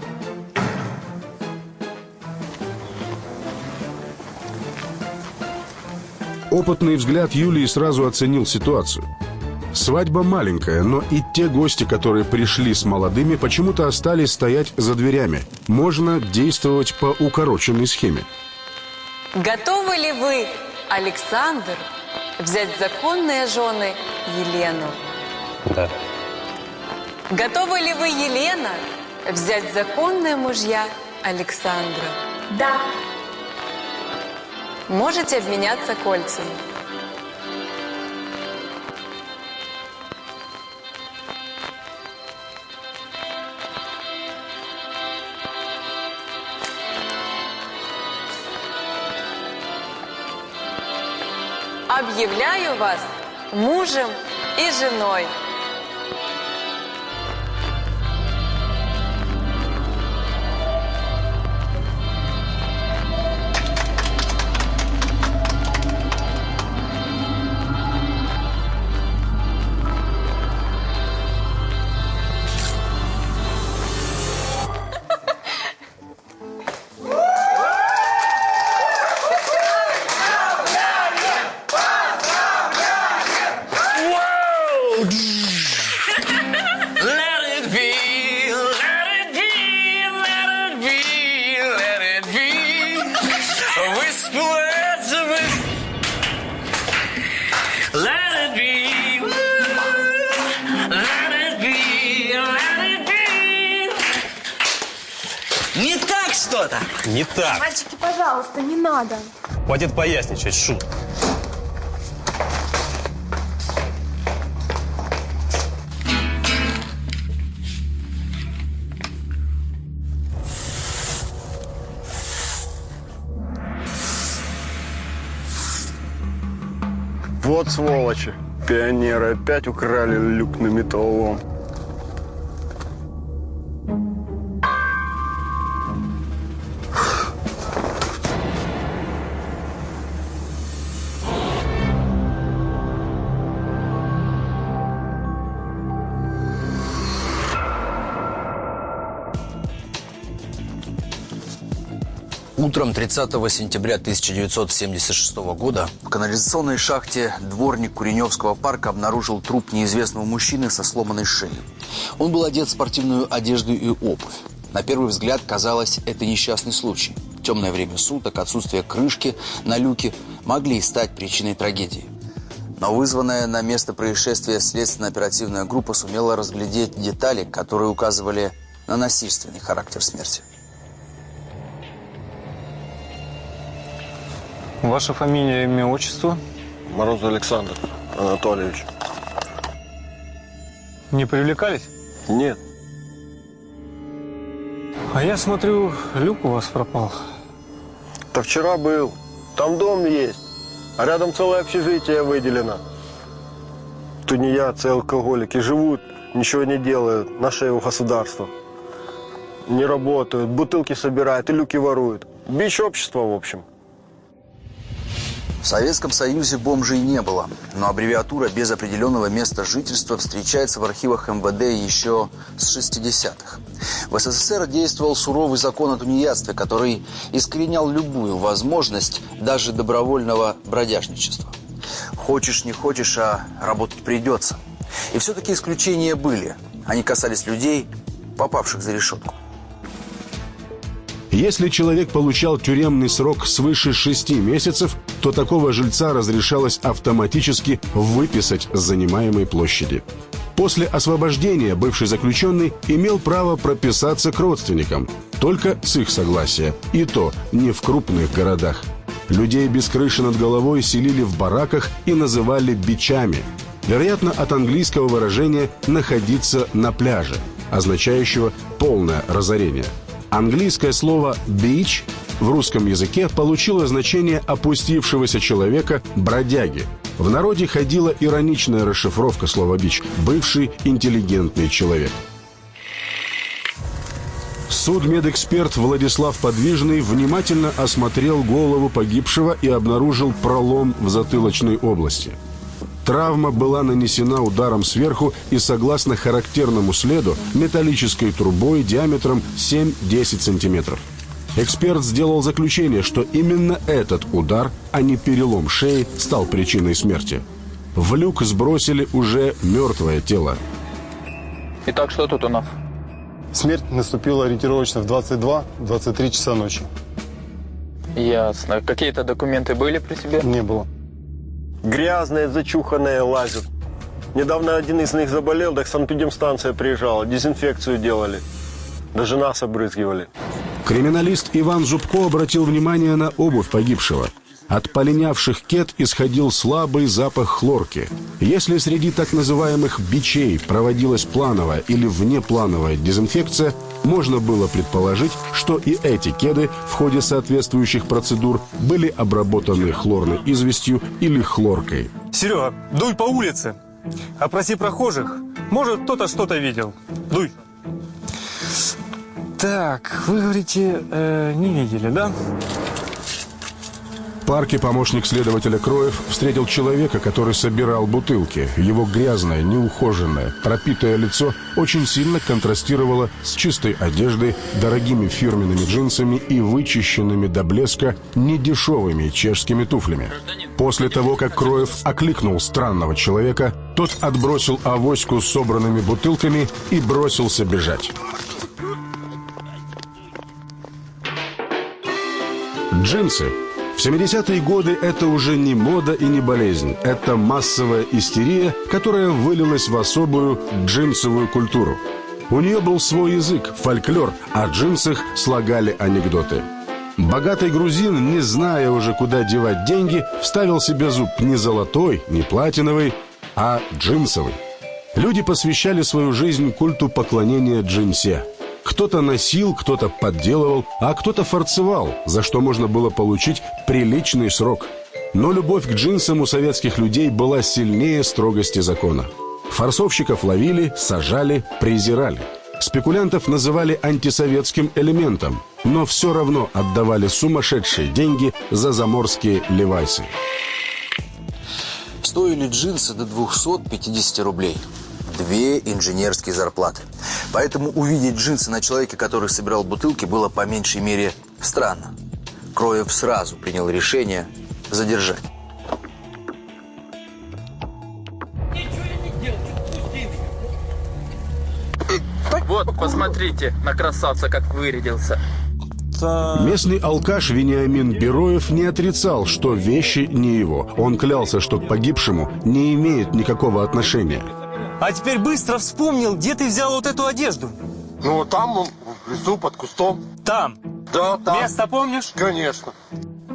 Опытный взгляд Юлии сразу оценил ситуацию. Свадьба маленькая, но и те гости, которые пришли с молодыми, почему-то остались стоять за дверями. Можно действовать по укороченной схеме.
Готовы ли вы, Александр, взять законные жены Елену?
Да.
Готовы ли вы, Елена, взять законные мужья Александра?
Да.
Можете обменяться кольцами. Объявляю вас мужем и женой.
Надо.
Хватит поясничать, шут.
Вот сволочи. Пионеры опять украли люк на металлолом.
Утром 30 сентября 1976 года в канализационной шахте дворник Куреневского парка обнаружил труп неизвестного мужчины со сломанной шеей. Он был одет в спортивную одежду и обувь. На первый взгляд казалось, это несчастный случай. Темное время суток, отсутствие крышки на люке могли стать причиной трагедии. Но вызванная на место происшествия следственно-оперативная группа сумела разглядеть детали, которые указывали на насильственный характер смерти.
Ваша фамилия, имя, отчество?
Мороз Александр Анатольевич.
Не привлекались?
Нет.
А я смотрю, люк у вас пропал.
Да вчера был. Там дом есть. А рядом целое общежитие выделено. Тунеядцы, алкоголики живут, ничего не делают, на шею государства. Не работают, бутылки собирают и люки воруют. Бич общества, в общем.
В Советском Союзе бомжей не было, но аббревиатура без определенного места жительства встречается в архивах МВД еще с 60-х. В СССР действовал суровый закон о тунеядстве, который искоренял любую возможность даже добровольного бродяжничества. Хочешь, не хочешь, а работать придется. И все-таки исключения были. Они касались людей, попавших за решетку.
Если человек получал тюремный срок свыше шести месяцев, то такого жильца разрешалось автоматически выписать с занимаемой площади. После освобождения бывший заключенный имел право прописаться к родственникам, только с их согласия, и то не в крупных городах. Людей без крыши над головой селили в бараках и называли бичами. Вероятно, от английского выражения «находиться на пляже», означающего «полное разорение». Английское слово «бич» в русском языке получило значение опустившегося человека бродяги. В народе ходила ироничная расшифровка слова «бич» – бывший интеллигентный человек. Судмедэксперт Владислав Подвижный внимательно осмотрел голову погибшего и обнаружил пролом в затылочной области. Травма была нанесена ударом сверху и, согласно характерному следу, металлической трубой диаметром 7-10 сантиметров. Эксперт сделал заключение, что именно этот удар, а не перелом шеи, стал причиной смерти. В люк сбросили уже мертвое тело.
Итак, что тут у нас?
Смерть наступила ориентировочно в 22-23 часа ночи.
Ясно. Какие-то документы были при себе?
Не было. Грязные, зачуханные лазят. Недавно один из них заболел, так санэпидемстанция приезжала, дезинфекцию делали. Даже нас обрызгивали.
Криминалист Иван Зубко обратил внимание на обувь погибшего. От полинявших кет исходил слабый запах хлорки. Если среди так называемых «бичей» проводилась плановая или внеплановая дезинфекция, можно было предположить, что и эти кеды в ходе соответствующих процедур были обработаны хлорной известью или хлоркой.
Серега, дуй по улице. Опроси прохожих. Может, кто-то что-то видел. Дуй. Так, вы говорите, э, не видели, да?
В парке помощник следователя Кроев встретил человека, который собирал бутылки. Его грязное, неухоженное, пропитое лицо очень сильно контрастировало с чистой одеждой, дорогими фирменными джинсами и вычищенными до блеска недешевыми чешскими туфлями. После того, как Кроев окликнул странного человека, тот отбросил авоську с собранными бутылками и бросился бежать. Джинсы в 70-е годы это уже не мода и не болезнь. Это массовая истерия, которая вылилась в особую джинсовую культуру. У нее был свой язык, фольклор, о джинсах слагали анекдоты. Богатый грузин, не зная уже, куда девать деньги, вставил себе зуб не золотой, не платиновый, а джинсовый. Люди посвящали свою жизнь культу поклонения джинсе – кто-то носил, кто-то подделывал, а кто-то фарцевал, за что можно было получить приличный срок. Но любовь к джинсам у советских людей была сильнее строгости закона. Форсовщиков ловили, сажали, презирали. Спекулянтов называли антисоветским элементом, но все равно отдавали сумасшедшие деньги за заморские левайсы.
Стоили джинсы до 250 рублей две инженерские зарплаты. Поэтому увидеть джинсы на человеке, который собирал бутылки, было по меньшей мере странно. Кроев сразу принял решение задержать.
Вот, посмотрите на красавца, как вырядился.
Местный алкаш Вениамин Бероев не отрицал, что вещи не его. Он клялся, что к погибшему не имеет никакого отношения.
А теперь быстро вспомнил, где ты взял вот эту одежду.
Ну, там, в лесу, под кустом.
Там?
Да, там.
Место помнишь?
Конечно.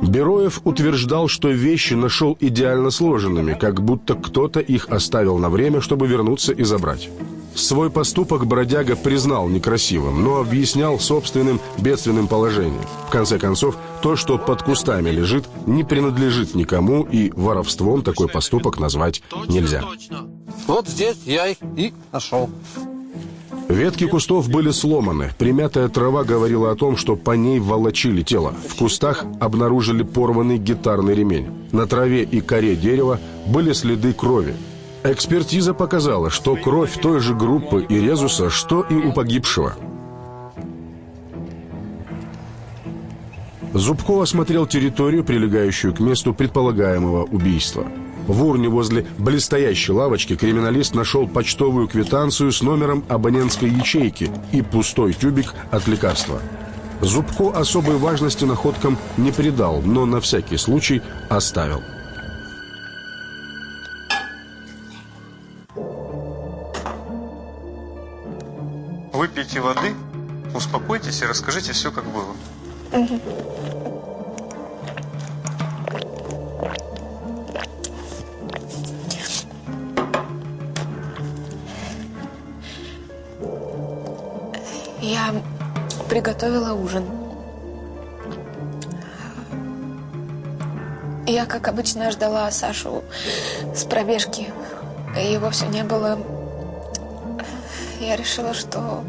Бероев утверждал, что вещи нашел идеально сложенными, как будто кто-то их оставил на время, чтобы вернуться и забрать. Свой поступок бродяга признал некрасивым, но объяснял собственным бедственным положением. В конце концов, то, что под кустами лежит, не принадлежит никому, и воровством такой поступок назвать нельзя.
Вот здесь я их и нашел.
Ветки кустов были сломаны. Примятая трава говорила о том, что по ней волочили тело. В кустах обнаружили порванный гитарный ремень. На траве и коре дерева были следы крови. Экспертиза показала, что кровь той же группы и резуса, что и у погибшего. Зубко осмотрел территорию, прилегающую к месту предполагаемого убийства. В урне возле блестящей лавочки криминалист нашел почтовую квитанцию с номером абонентской ячейки и пустой тюбик от лекарства. Зубко особой важности находкам не придал, но на всякий случай оставил.
Выпейте воды, успокойтесь и расскажите все, как было.
Я приготовила ужин. Я, как обычно, ждала Сашу с пробежки. Его все не было. Я решила, что,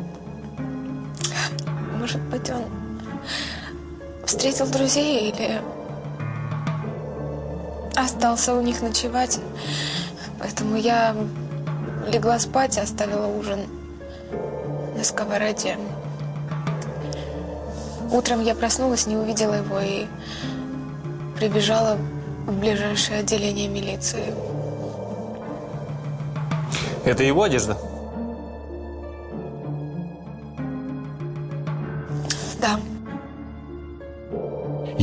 может быть, он встретил друзей или остался у них ночевать. Поэтому я легла спать и оставила ужин на сковороде. Утром я проснулась, не увидела его и прибежала в ближайшее отделение милиции.
Это его одежда?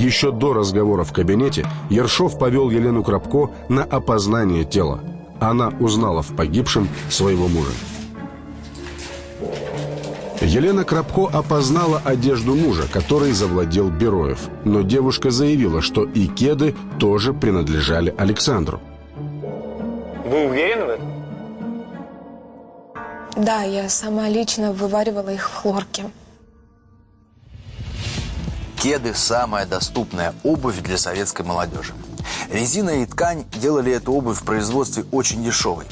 Еще до разговора в кабинете Ершов повел Елену Крабко на опознание тела. Она узнала в погибшем своего мужа. Елена Крабко опознала одежду мужа, которой завладел Бероев. Но девушка заявила, что и кеды тоже принадлежали Александру.
Вы уверены в этом?
Да, я сама лично вываривала их в хлорке.
Кеды – самая доступная обувь для советской молодежи. Резина и ткань делали эту обувь в производстве очень дешевой.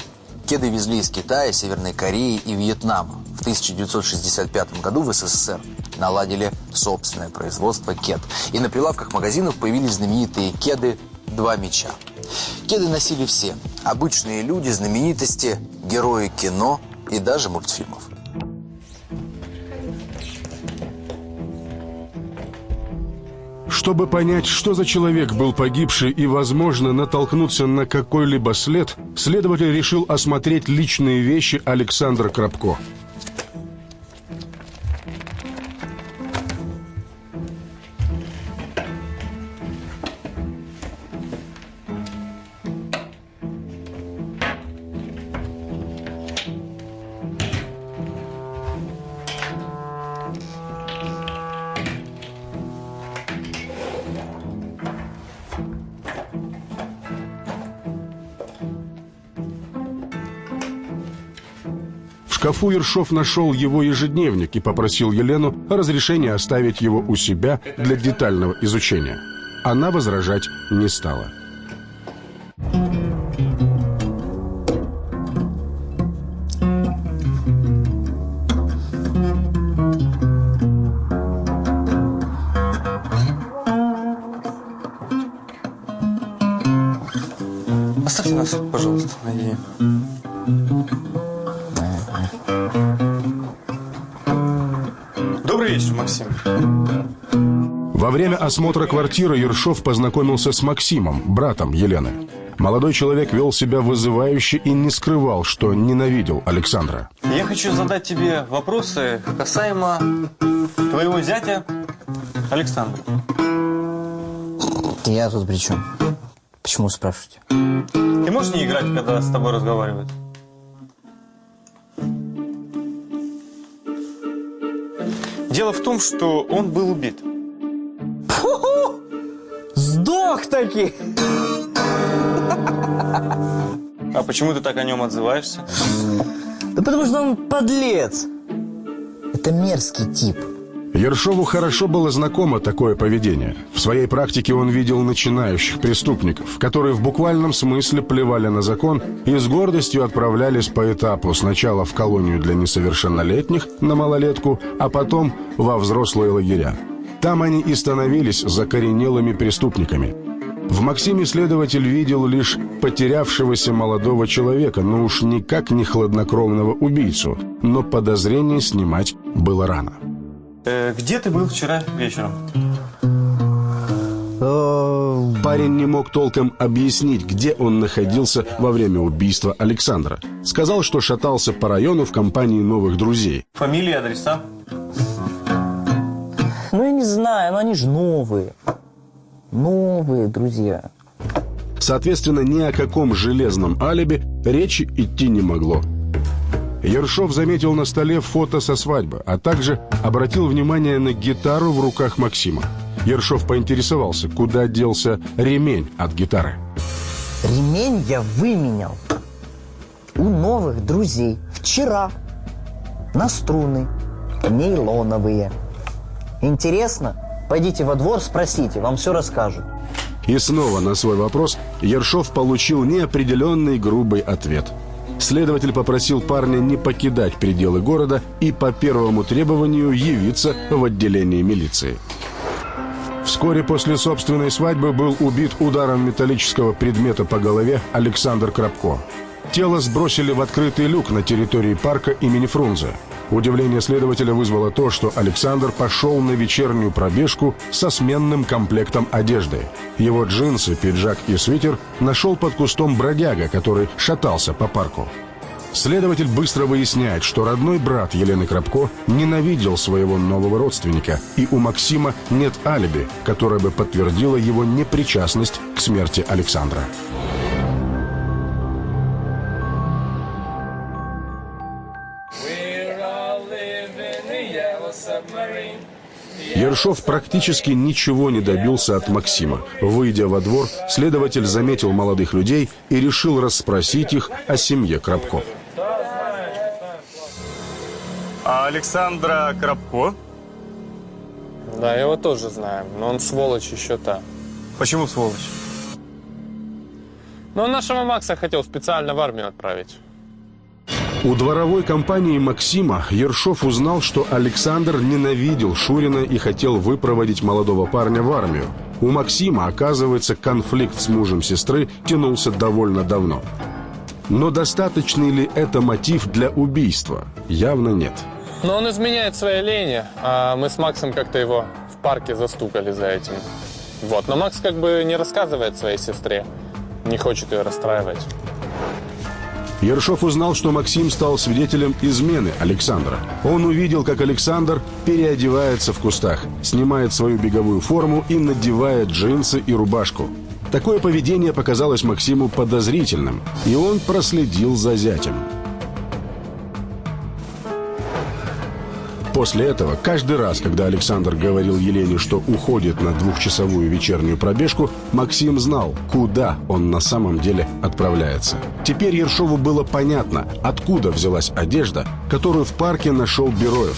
Кеды везли из Китая, Северной Кореи и Вьетнама. В 1965 году в СССР наладили собственное производство кед. И на прилавках магазинов появились знаменитые кеды «Два меча». Кеды носили все – обычные люди, знаменитости, герои кино и даже мультфильмов.
Чтобы понять, что за человек был погибший и, возможно, натолкнуться на какой-либо след, следователь решил осмотреть личные вещи Александра Крабко. Ершов нашел его ежедневник и попросил Елену разрешения оставить его у себя для детального изучения. Она возражать не стала.
Оставьте нас, пожалуйста, наедине.
Время осмотра квартиры Ершов познакомился с Максимом, братом Елены. Молодой человек вел себя вызывающе и не скрывал, что ненавидел Александра.
Я хочу задать тебе вопросы касаемо твоего зятя Александра.
Я тут при чем? Почему спрашиваете?
Ты можешь не играть, когда с тобой разговаривают? Дело в том, что он был убит.
Сдох таки!
А почему ты так о нем отзываешься?
Да потому что он подлец. Это мерзкий тип.
Ершову хорошо было знакомо такое поведение. В своей практике он видел начинающих преступников, которые в буквальном смысле плевали на закон и с гордостью отправлялись по этапу сначала в колонию для несовершеннолетних на малолетку, а потом во взрослые лагеря. Там они и становились закоренелыми преступниками. В Максиме следователь видел лишь потерявшегося молодого человека, но уж никак не хладнокровного убийцу, но подозрение снимать было рано.
Э, где ты был вчера вечером?
Парень не мог толком объяснить, где он находился во время убийства Александра. Сказал, что шатался по району в компании новых друзей.
Фамилия, адреса?
Не знаю, но они же новые. Новые друзья.
Соответственно, ни о каком железном алиби речи идти не могло. Ершов заметил на столе фото со свадьбы, а также обратил внимание на гитару в руках Максима. Ершов поинтересовался, куда делся ремень от гитары.
Ремень я выменял у новых друзей вчера на струны нейлоновые. Интересно? Пойдите во двор, спросите, вам все расскажут.
И снова на свой вопрос Ершов получил неопределенный грубый ответ. Следователь попросил парня не покидать пределы города и по первому требованию явиться в отделение милиции. Вскоре после собственной свадьбы был убит ударом металлического предмета по голове Александр Крабко. Тело сбросили в открытый люк на территории парка имени Фрунзе. Удивление следователя вызвало то, что Александр пошел на вечернюю пробежку со сменным комплектом одежды. Его джинсы, пиджак и свитер нашел под кустом бродяга, который шатался по парку. Следователь быстро выясняет, что родной брат Елены Крабко ненавидел своего нового родственника, и у Максима нет алиби, которое бы подтвердило его непричастность к смерти Александра. Ершов практически ничего не добился от Максима. Выйдя во двор, следователь заметил молодых людей и решил расспросить их о семье Крабко.
А Александра Крабко?
Да, его тоже знаю, но он сволочь еще та.
Почему сволочь?
Но он нашего Макса хотел специально в армию отправить.
У дворовой компании Максима Ершов узнал, что Александр ненавидел Шурина и хотел выпроводить молодого парня в армию. У Максима, оказывается, конфликт с мужем сестры тянулся довольно давно. Но достаточный ли это мотив для убийства? Явно нет.
Но он изменяет своей лени, а мы с Максом как-то его в парке застукали за этим. Вот, но Макс как бы не рассказывает своей сестре, не хочет ее расстраивать.
Ершов узнал, что Максим стал свидетелем измены Александра. Он увидел, как Александр переодевается в кустах, снимает свою беговую форму и надевает джинсы и рубашку. Такое поведение показалось Максиму подозрительным, и он проследил за зятем. После этого, каждый раз, когда Александр говорил Елене, что уходит на двухчасовую вечернюю пробежку, Максим знал, куда он на самом деле отправляется. Теперь Ершову было понятно, откуда взялась одежда, которую в парке нашел Бероев.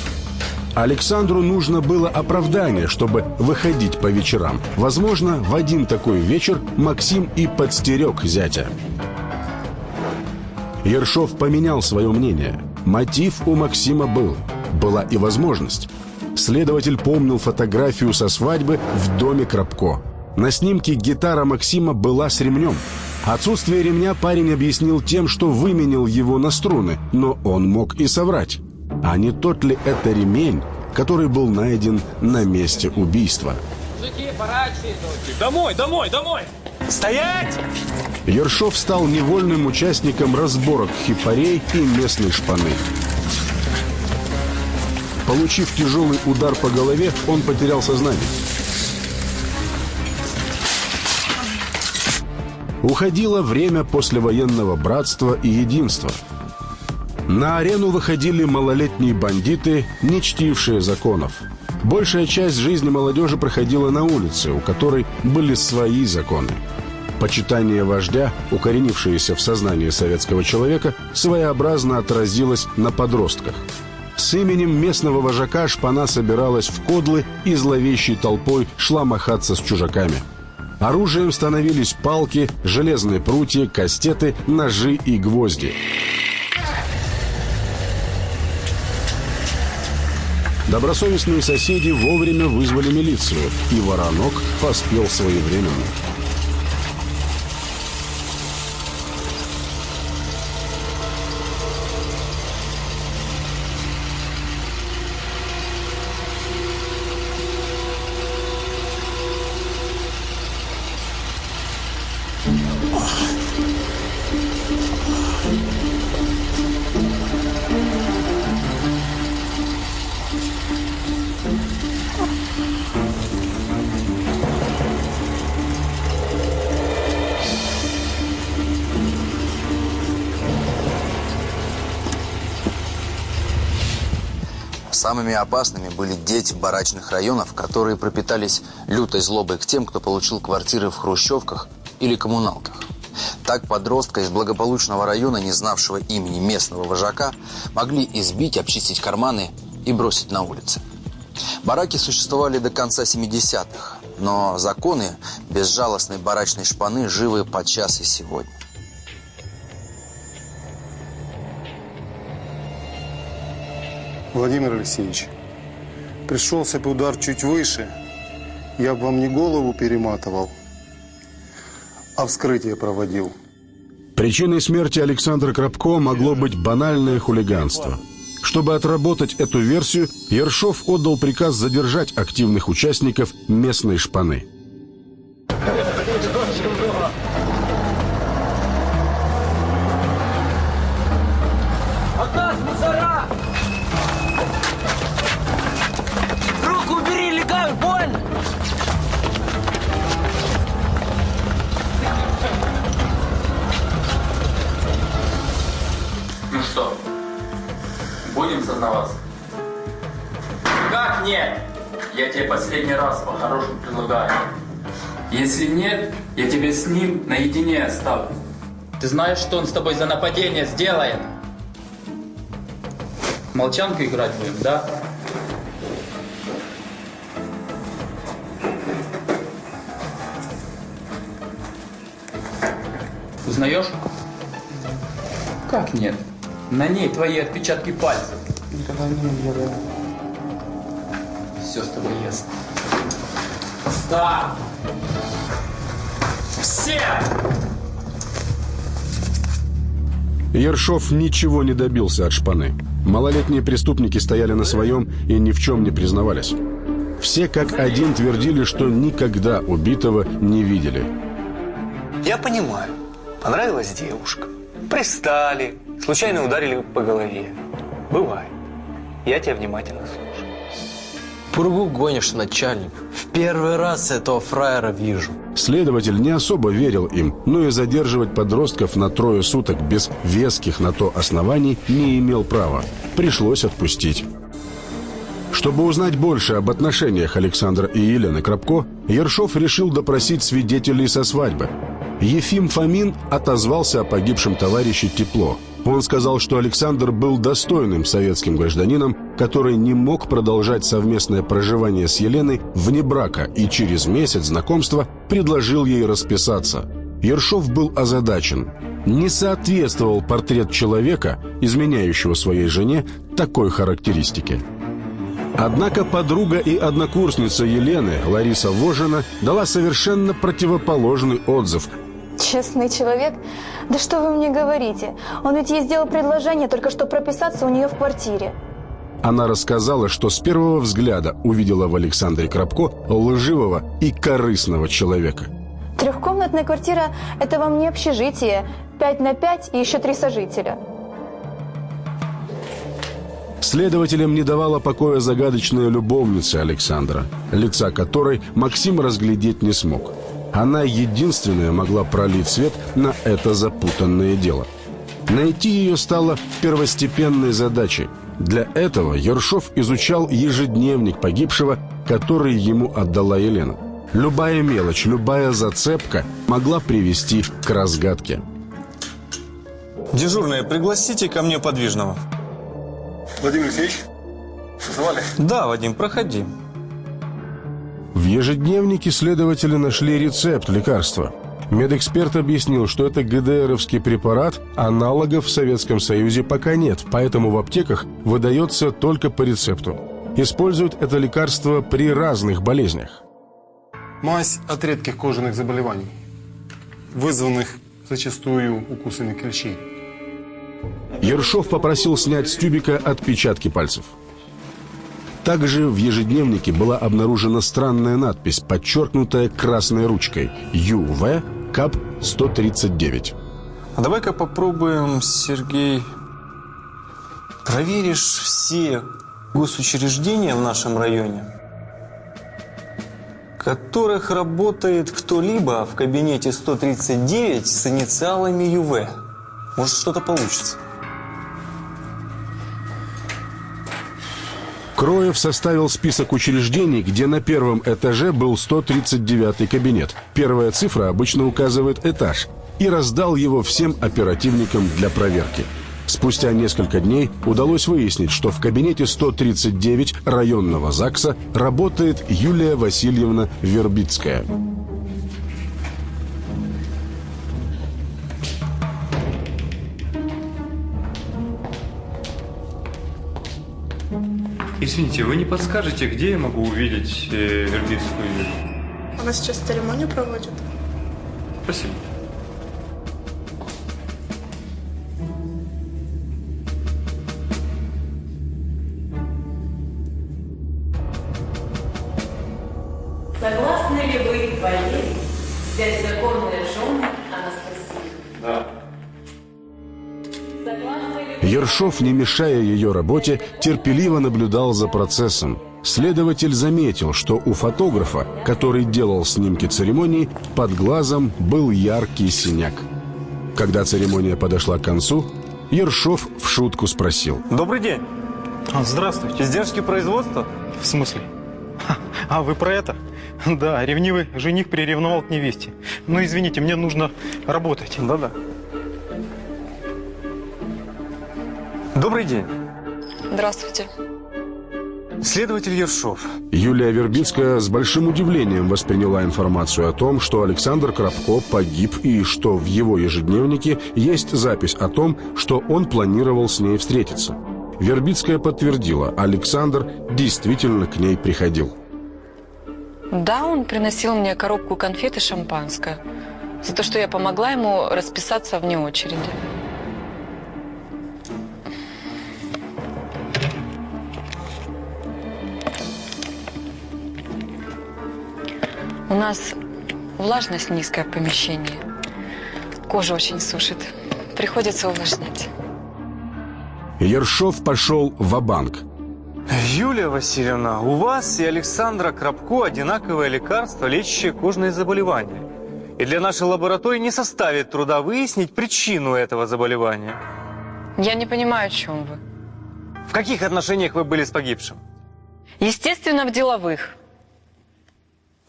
Александру нужно было оправдание, чтобы выходить по вечерам. Возможно, в один такой вечер Максим и подстерег зятя. Ершов поменял свое мнение. Мотив у Максима был – была и возможность. Следователь помнил фотографию со свадьбы в доме Крабко. На снимке гитара Максима была с ремнем. Отсутствие ремня парень объяснил тем, что выменил его на струны, но он мог и соврать. А не тот ли это ремень, который был найден на месте убийства?
Домой, домой, домой! Стоять!
Ершов стал невольным участником разборок хипарей и местной шпаны. Получив тяжелый удар по голове, он потерял сознание. Уходило время послевоенного братства и единства. На арену выходили малолетние бандиты, не чтившие законов. Большая часть жизни молодежи проходила на улице, у которой были свои законы. Почитание вождя, укоренившееся в сознании советского человека, своеобразно отразилось на подростках. С именем местного вожака шпана собиралась в кодлы и зловещей толпой шла махаться с чужаками. Оружием становились палки, железные прутья, кастеты, ножи и гвозди. Добросовестные соседи вовремя вызвали милицию, и воронок поспел своевременно.
Самыми опасными были дети барачных районов, которые пропитались лютой злобой к тем, кто получил квартиры в хрущевках или коммуналках. Так подростка из благополучного района, не знавшего имени местного вожака, могли избить, обчистить карманы и бросить на улице. Бараки существовали до конца 70-х, но законы безжалостной барачной шпаны живы подчас и сегодня.
Владимир Алексеевич, пришелся бы удар чуть выше, я бы вам не голову перематывал, а вскрытие проводил.
Причиной смерти Александра Крабко могло быть банальное хулиганство. Чтобы отработать эту версию, Ершов отдал приказ задержать активных участников местной шпаны.
Раз по-хорошему предлагаю. Если нет, я тебя с ним наедине оставлю.
Ты знаешь, что он с тобой за нападение сделает? Молчанку играть будем, да? Узнаешь? Как нет? На ней твои отпечатки пальцев. Никогда не видел. Все с тобой ясно. Так. Все!
Ершов ничего не добился от шпаны. Малолетние преступники стояли на своем и ни в чем не признавались. Все как один твердили, что никогда убитого не видели.
Я понимаю. Понравилась девушка. Пристали. Случайно ударили по голове. Бывает. Я тебя внимательно слушаю.
Пургу гонишь, начальник. В первый раз этого фраера вижу.
Следователь не особо верил им, но и задерживать подростков на трое суток без веских на то оснований не имел права. Пришлось отпустить. Чтобы узнать больше об отношениях Александра и Елены Крабко, Ершов решил допросить свидетелей со свадьбы. Ефим Фомин отозвался о погибшем товарище тепло. Он сказал, что Александр был достойным советским гражданином, который не мог продолжать совместное проживание с Еленой вне брака и через месяц знакомства предложил ей расписаться. Ершов был озадачен. Не соответствовал портрет человека, изменяющего своей жене, такой характеристике. Однако подруга и однокурсница Елены, Лариса Вожина, дала совершенно противоположный отзыв.
Честный человек? Да что вы мне говорите? Он ведь ей сделал предложение только что прописаться у нее в квартире.
Она рассказала, что с первого взгляда увидела в Александре Крабко лживого и корыстного человека.
Трехкомнатная квартира – это вам не общежитие. Пять на пять и еще три сожителя.
Следователям не давала покоя загадочная любовница Александра, лица которой Максим разглядеть не смог. Она единственная могла пролить свет на это запутанное дело. Найти ее стало первостепенной задачей. Для этого Ершов изучал ежедневник погибшего, который ему отдала Елена. Любая мелочь, любая зацепка могла привести к разгадке.
Дежурные, пригласите ко мне подвижного.
Владимир Алексеевич, звали?
Да, Вадим, проходи.
В ежедневнике следователи нашли рецепт лекарства. Медэксперт объяснил, что это ГДРовский препарат, аналогов в Советском Союзе пока нет, поэтому в аптеках выдается только по рецепту. Используют это лекарство при разных болезнях.
Мазь от редких кожаных заболеваний, вызванных зачастую укусами клещей.
Ершов попросил снять с тюбика отпечатки пальцев. Также в ежедневнике была обнаружена странная надпись, подчеркнутая красной ручкой «ЮВ КАП-139».
А давай-ка попробуем, Сергей, проверишь все госучреждения в нашем районе, которых работает кто-либо в кабинете 139 с инициалами ЮВ. Может, что-то получится.
Кроев составил список учреждений, где на первом этаже был 139 кабинет. Первая цифра обычно указывает этаж. И раздал его всем оперативникам для проверки. Спустя несколько дней удалось выяснить, что в кабинете 139 районного ЗАГСа работает Юлия Васильевна Вербицкая.
Извините, вы не подскажете, где я могу увидеть э, Вербицкую Юлию?
Она сейчас церемонию проводит.
Спасибо.
Согласны ли вы, Валерий, взять законные
Ершов, не мешая ее работе, терпеливо наблюдал за процессом. Следователь заметил, что у фотографа, который делал снимки церемонии, под глазом был яркий синяк. Когда церемония подошла к концу, Ершов в шутку спросил.
Добрый день. Здравствуйте. Издержки производства?
В смысле? А, вы про это? Да, ревнивый жених приревновал к невесте. Ну, извините, мне нужно работать.
Да-да. Добрый день.
Здравствуйте.
Следователь Ершов.
Юлия Вербицкая с большим удивлением восприняла информацию о том, что Александр Крабко погиб и что в его ежедневнике есть запись о том, что он планировал с ней встретиться. Вербицкая подтвердила, Александр действительно к ней приходил.
Да, он приносил мне коробку конфет и шампанское. За то, что я помогла ему расписаться вне очереди. У нас влажность низкая в помещении. Кожа очень сушит. Приходится увлажнять.
Ершов пошел в банк
Юлия Васильевна, у вас и Александра Крабко одинаковое лекарство, лечащее кожные заболевания. И для нашей лаборатории не составит труда выяснить причину этого заболевания.
Я не понимаю, о чем вы.
В каких отношениях вы были с погибшим?
Естественно, в деловых.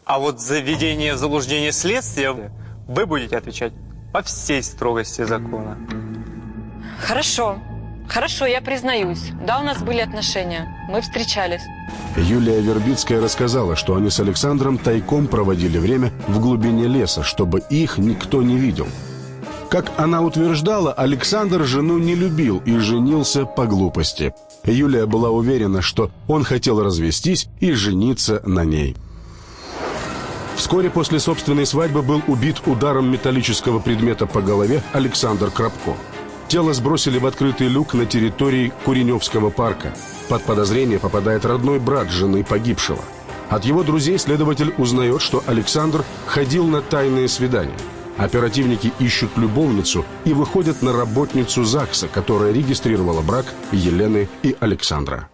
А вот за введение в заблуждение следствия вы будете отвечать по всей строгости закона.
Хорошо. Хорошо, я признаюсь. Да, у нас были отношения. Мы встречались.
Юлия Вербицкая рассказала, что они с Александром тайком проводили время в глубине леса, чтобы их никто не видел. Как она утверждала, Александр жену не любил и женился по глупости. Юлия была уверена, что он хотел развестись и жениться на ней. Вскоре после собственной свадьбы был убит ударом металлического предмета по голове Александр Крабко. Тело сбросили в открытый люк на территории Куреневского парка. Под подозрение попадает родной брат жены погибшего. От его друзей следователь узнает, что Александр ходил на тайные свидания. Оперативники ищут любовницу и выходят на работницу ЗАГСа, которая регистрировала брак Елены и Александра.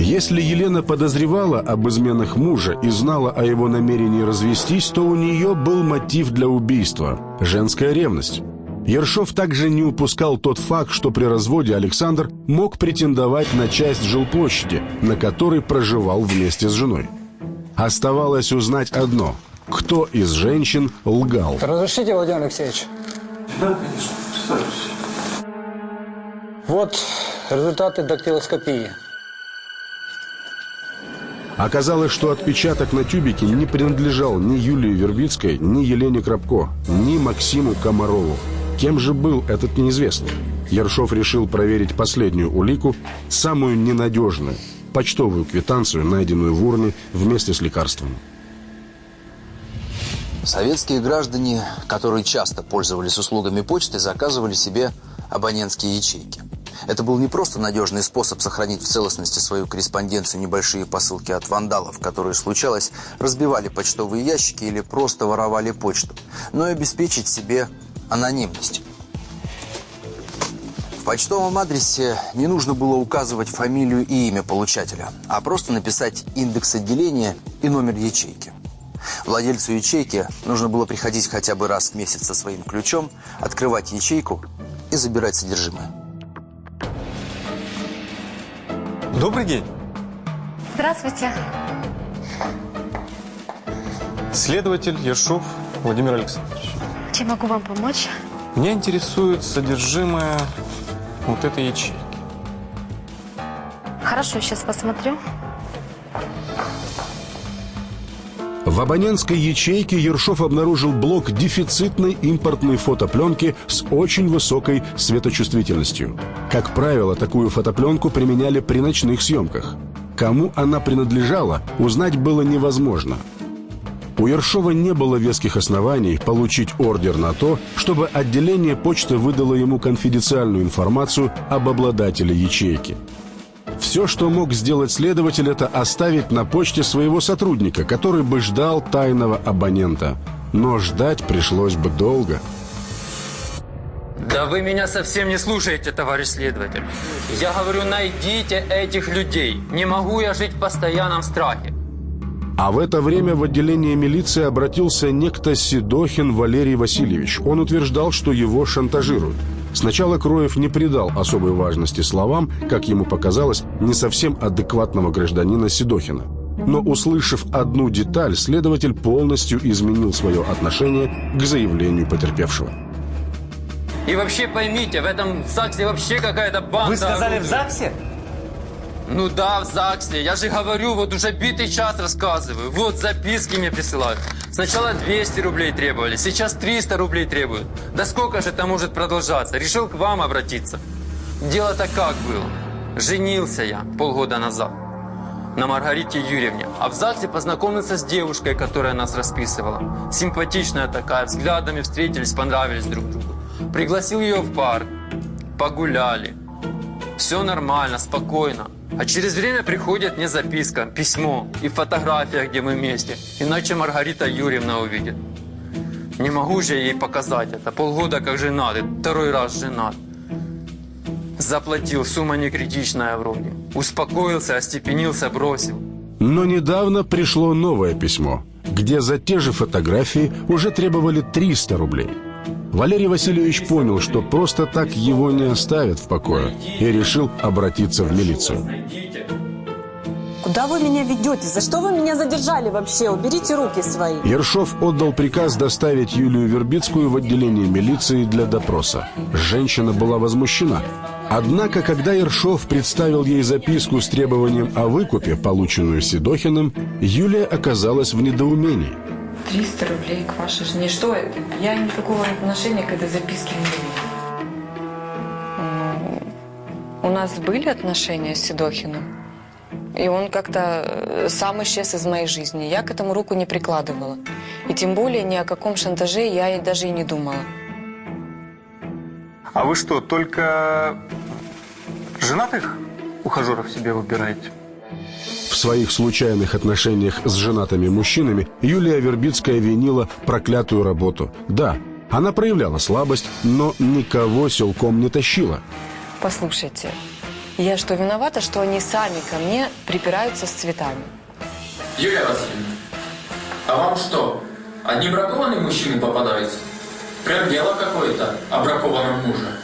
Если Елена подозревала об изменах мужа и знала о его намерении развестись, то у нее был мотив для убийства – женская ревность. Ершов также не упускал тот факт, что при разводе Александр мог претендовать на часть жилплощади, на которой проживал вместе с женой. Оставалось узнать одно – кто из женщин лгал.
Разрешите, Владимир Алексеевич?
Да, конечно.
Вот результаты дактилоскопии.
Оказалось, что отпечаток на тюбике не принадлежал ни Юлии Вербицкой, ни Елене Крабко, ни Максиму Комарову. Кем же был этот неизвестный? Ершов решил проверить последнюю улику, самую ненадежную – почтовую квитанцию, найденную в урне вместе с лекарством.
Советские граждане, которые часто пользовались услугами почты, заказывали себе абонентские ячейки. Это был не просто надежный способ сохранить в целостности свою корреспонденцию небольшие посылки от вандалов, которые, случалось, разбивали почтовые ящики или просто воровали почту, но и обеспечить себе анонимность. В почтовом адресе не нужно было указывать фамилию и имя получателя, а просто написать индекс отделения и номер ячейки. Владельцу ячейки нужно было приходить хотя бы раз в месяц со своим ключом, открывать ячейку и забирать содержимое.
Добрый день.
Здравствуйте.
Следователь Ершов Владимир Александрович.
Чем могу вам помочь?
Меня интересует содержимое вот этой ячейки.
Хорошо, сейчас посмотрю.
В абонентской ячейке Ершов обнаружил блок дефицитной импортной фотопленки с очень высокой светочувствительностью. Как правило, такую фотопленку применяли при ночных съемках. Кому она принадлежала, узнать было невозможно. У Ершова не было веских оснований получить ордер на то, чтобы отделение почты выдало ему конфиденциальную информацию об обладателе ячейки. Все, что мог сделать следователь, это оставить на почте своего сотрудника, который бы ждал тайного абонента. Но ждать пришлось бы долго.
Да вы меня совсем не слушаете, товарищ следователь. Я говорю, найдите этих людей. Не могу я жить в постоянном страхе.
А в это время в отделение милиции обратился некто Седохин Валерий Васильевич. Он утверждал, что его шантажируют. Сначала Кроев не придал особой важности словам, как ему показалось, не совсем адекватного гражданина Седохина. Но, услышав одну деталь, следователь полностью изменил свое отношение к заявлению потерпевшего.
И вообще поймите, в этом ЗАГСе вообще какая-то банда.
Вы сказали в
орудует.
ЗАГСе?
Ну да, в ЗАГСе. Я же говорю, вот уже битый час рассказываю. Вот записки мне присылают. Сначала 200 рублей требовали, сейчас 300 рублей требуют. Да сколько же это может продолжаться? Решил к вам обратиться. Дело-то как было? Женился я полгода назад на Маргарите Юрьевне. А в ЗАГСе познакомился с девушкой, которая нас расписывала. Симпатичная такая, взглядами встретились, понравились друг другу. Пригласил ее в парк. Погуляли. Все нормально, спокойно. А через время приходит мне записка, письмо и фотография, где мы вместе. Иначе Маргарита Юрьевна увидит. Не могу же ей показать это. Полгода как женат, второй раз женат. Заплатил, сумма не критичная вроде. Успокоился, остепенился, бросил.
Но недавно пришло новое письмо, где за те же фотографии уже требовали 300 рублей. Валерий Васильевич понял, что просто так его не оставят в покое, и решил обратиться в милицию.
Куда вы меня ведете? За что вы меня задержали вообще? Уберите руки свои.
Ершов отдал приказ доставить Юлию Вербицкую в отделение милиции для допроса. Женщина была возмущена. Однако, когда Ершов представил ей записку с требованием о выкупе, полученную Седохиным, Юлия оказалась в недоумении.
300 рублей к вашей жене. Что это? Я никакого отношения к этой записке не имею.
У нас были отношения с Седохиным. И он как-то э, сам исчез из моей жизни. Я к этому руку не прикладывала. И тем более ни о каком шантаже я даже и не думала.
А вы что, только женатых ухажеров себе выбираете?
В своих случайных отношениях с женатыми мужчинами Юлия Вербицкая винила проклятую работу. Да, она проявляла слабость, но никого силком не тащила.
Послушайте, я что, виновата, что они сами ко мне припираются с цветами?
Юлия Васильевна, а вам что, одни бракованные мужчины попадаются? Прям дело какое-то о бракованном муже.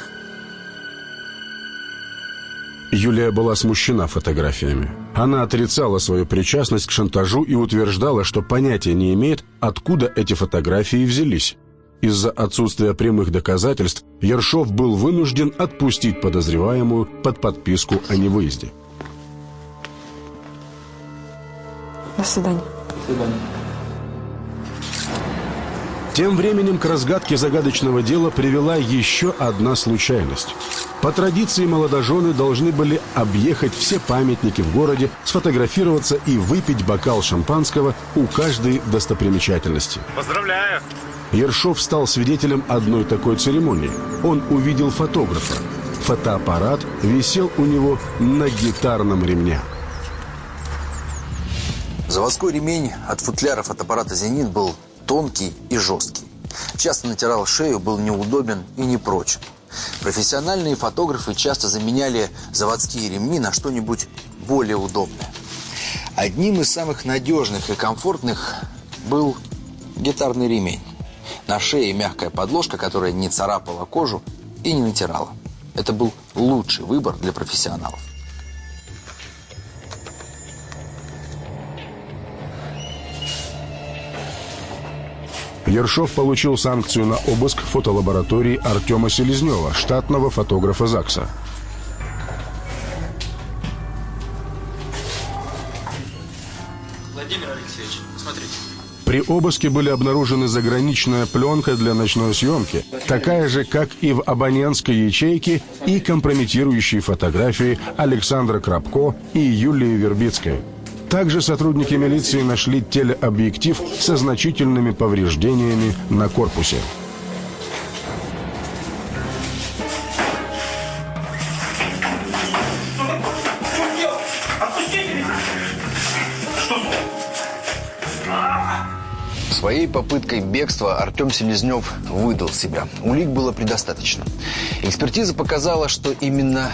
Юлия была смущена фотографиями. Она отрицала свою причастность к шантажу и утверждала, что понятия не имеет, откуда эти фотографии взялись. Из-за отсутствия прямых доказательств Ершов был вынужден отпустить подозреваемую под подписку о невыезде.
До свидания.
До свидания.
Тем временем к разгадке загадочного дела привела еще одна случайность. По традиции молодожены должны были объехать все памятники в городе, сфотографироваться и выпить бокал шампанского у каждой достопримечательности.
Поздравляю!
Ершов стал свидетелем одной такой церемонии. Он увидел фотографа. Фотоаппарат висел у него на гитарном ремне.
Заводской ремень от футляра фотоаппарата «Зенит» был тонкий и жесткий. Часто натирал шею, был неудобен и непрочен. Профессиональные фотографы часто заменяли заводские ремни на что-нибудь более удобное. Одним из самых надежных и комфортных был гитарный ремень. На шее мягкая подложка, которая не царапала кожу и не натирала. Это был лучший выбор для профессионалов.
Ершов получил санкцию на обыск фотолаборатории Артема Селезнева, штатного фотографа ЗАГСа.
Владимир Алексеевич, смотрите.
При обыске были обнаружены заграничная пленка для ночной съемки, такая же, как и в абонентской ячейке, и компрометирующие фотографии Александра Крабко и Юлии Вербицкой. Также сотрудники милиции нашли телеобъектив со значительными повреждениями на корпусе.
Своей попыткой бегства Артем Селезнев выдал себя. Улик было предостаточно. Экспертиза показала, что именно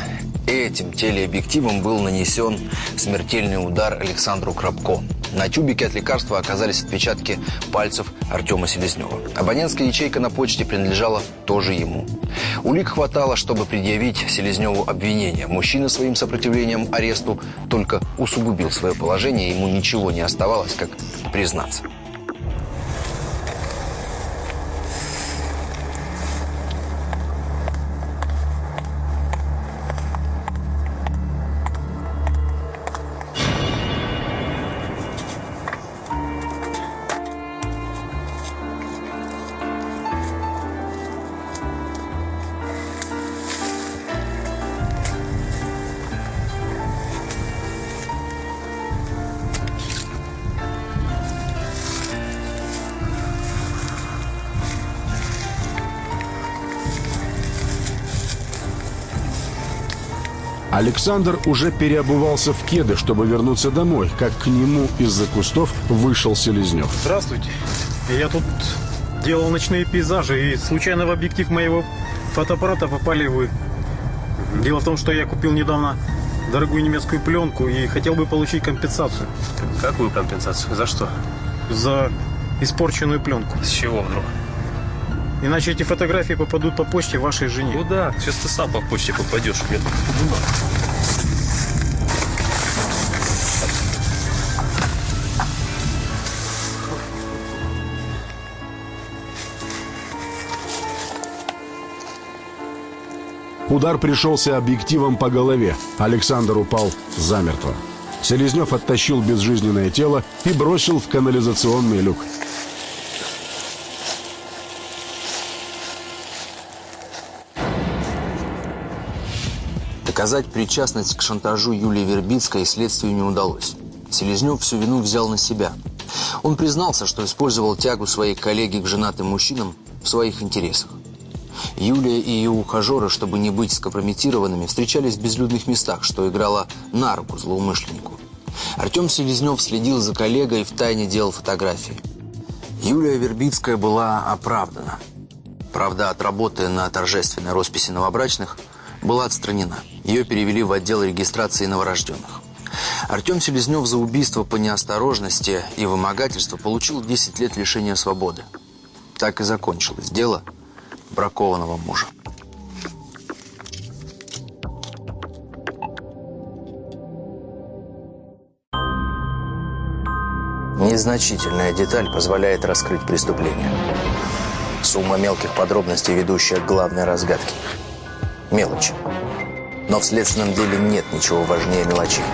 этим телеобъективом был нанесен смертельный удар Александру Крабко. На тюбике от лекарства оказались отпечатки пальцев Артема Селезнева. Абонентская ячейка на почте принадлежала тоже ему. Улик хватало, чтобы предъявить Селезневу обвинение. Мужчина своим сопротивлением аресту только усугубил свое положение, ему ничего не оставалось, как признаться.
Александр уже переобувался в кеды, чтобы вернуться домой, как к нему из-за кустов вышел Селезнев.
Здравствуйте. Я тут делал ночные пейзажи, и случайно в объектив моего фотоаппарата попали вы. Дело в том, что я купил недавно дорогую немецкую пленку и хотел бы получить компенсацию.
Какую компенсацию? За что?
За испорченную пленку.
С чего вдруг?
Иначе эти фотографии попадут по почте вашей жене.
Ну да, сейчас ты сам по почте попадешь. Бумага.
Удар пришелся объективом по голове. Александр упал замертво. Селезнев оттащил безжизненное тело и бросил в канализационный люк.
Доказать причастность к шантажу Юлии Вербицкой следствию не удалось. Селезнев всю вину взял на себя. Он признался, что использовал тягу своей коллеги к женатым мужчинам в своих интересах. Юлия и ее ухажеры, чтобы не быть скомпрометированными, встречались в безлюдных местах, что играло на руку злоумышленнику. Артем Селезнев следил за коллегой и втайне делал фотографии. Юлия Вербицкая была оправдана. Правда, от работы на торжественной росписи новобрачных была отстранена. Ее перевели в отдел регистрации новорожденных. Артем Селезнев за убийство по неосторожности и вымогательство получил 10 лет лишения свободы. Так и закончилось дело бракованного мужа. Незначительная деталь позволяет раскрыть преступление. Сумма мелких подробностей, ведущая к главной разгадке. Мелочи. Но в следственном деле нет ничего важнее мелочей.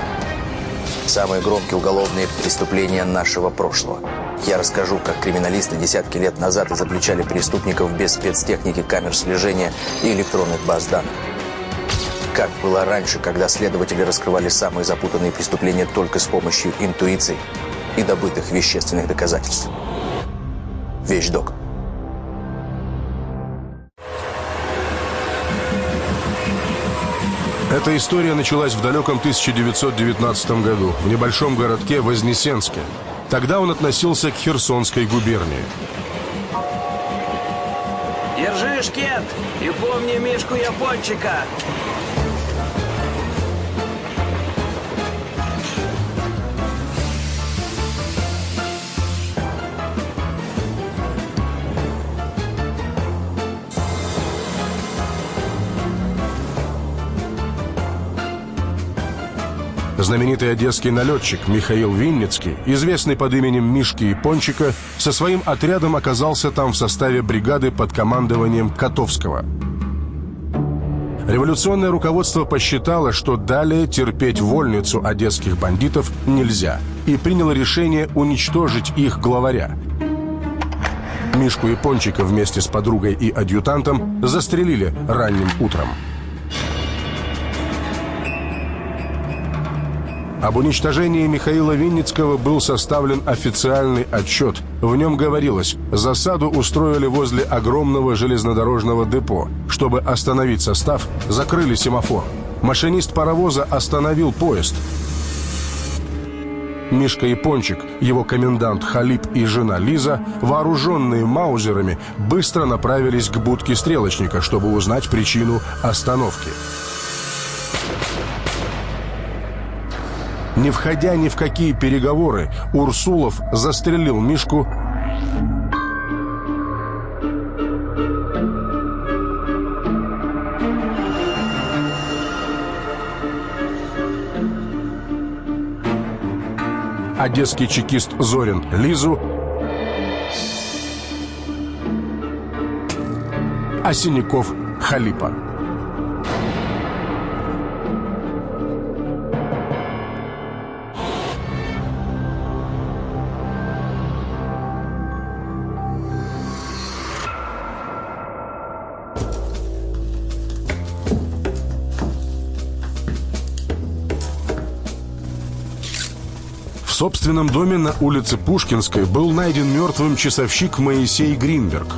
Самые громкие уголовные преступления нашего прошлого. Я расскажу, как криминалисты десятки лет назад изобличали преступников без спецтехники, камер слежения и электронных баз данных. Как было раньше, когда следователи раскрывали самые запутанные преступления только с помощью интуиции и добытых вещественных доказательств. Вещдок.
Эта история началась в далеком 1919 году в небольшом городке Вознесенске. Тогда он относился к Херсонской губернии.
Держи шкет и помни Мишку Япончика.
Знаменитый одесский налетчик Михаил Винницкий, известный под именем Мишки Япончика, со своим отрядом оказался там в составе бригады под командованием Котовского. Революционное руководство посчитало, что далее терпеть вольницу одесских бандитов нельзя, и приняло решение уничтожить их главаря. Мишку Япончика вместе с подругой и адъютантом застрелили ранним утром. Об уничтожении Михаила Винницкого был составлен официальный отчет. В нем говорилось, засаду устроили возле огромного железнодорожного депо. Чтобы остановить состав, закрыли семафор. Машинист паровоза остановил поезд. Мишка Япончик, его комендант Халип и жена Лиза, вооруженные маузерами, быстро направились к будке стрелочника, чтобы узнать причину остановки. Не входя ни в какие переговоры, Урсулов застрелил Мишку Одесский чекист Зорин Лизу а Синяков Халипа. Собственном доме на улице Пушкинской был найден мертвым часовщик Моисей Гринберг.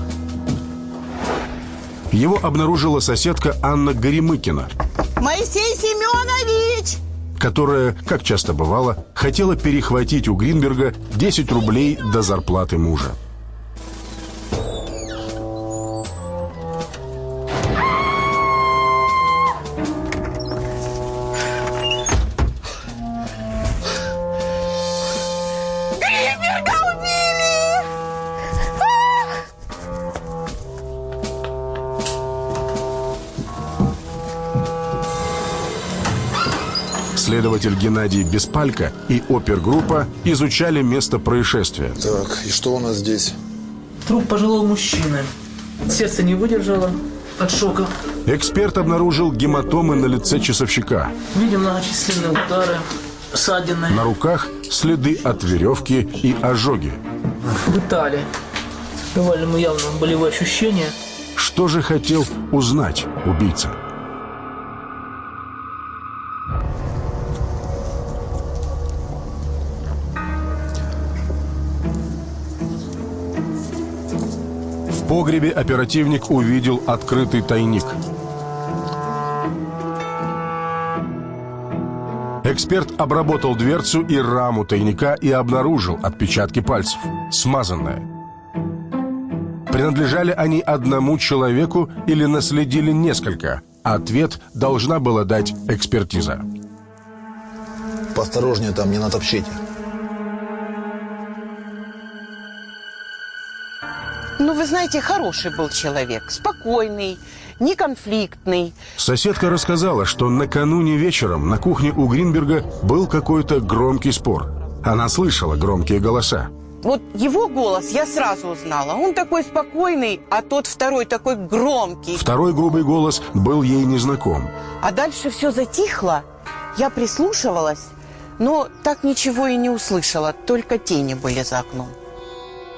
Его обнаружила соседка Анна Горемыкина,
Моисей Семенович!
которая, как часто бывало, хотела перехватить у Гринберга 10 рублей до зарплаты мужа. Следователь Геннадий Беспалько и опергруппа изучали место происшествия.
Так, и что у нас здесь?
Труп пожилого мужчины. Сердце не выдержало от шока.
Эксперт обнаружил гематомы на лице часовщика.
Видим многочисленные удары, ссадины.
На руках следы от веревки и ожоги.
Пытали. Давали ему явно болевые ощущения.
Что же хотел узнать убийца? Погребе оперативник увидел открытый тайник. Эксперт обработал дверцу и раму тайника и обнаружил отпечатки пальцев, смазанные. Принадлежали они одному человеку или наследили несколько? Ответ должна была дать экспертиза.
Поосторожнее там, не натопчите.
Ну, вы знаете, хороший был человек, спокойный, неконфликтный.
Соседка рассказала, что накануне вечером на кухне у Гринберга был какой-то громкий спор. Она слышала громкие голоса.
Вот его голос я сразу узнала. Он такой спокойный, а тот второй такой громкий.
Второй грубый голос был ей незнаком.
А дальше все затихло. Я прислушивалась, но так ничего и не услышала, только тени были за окном.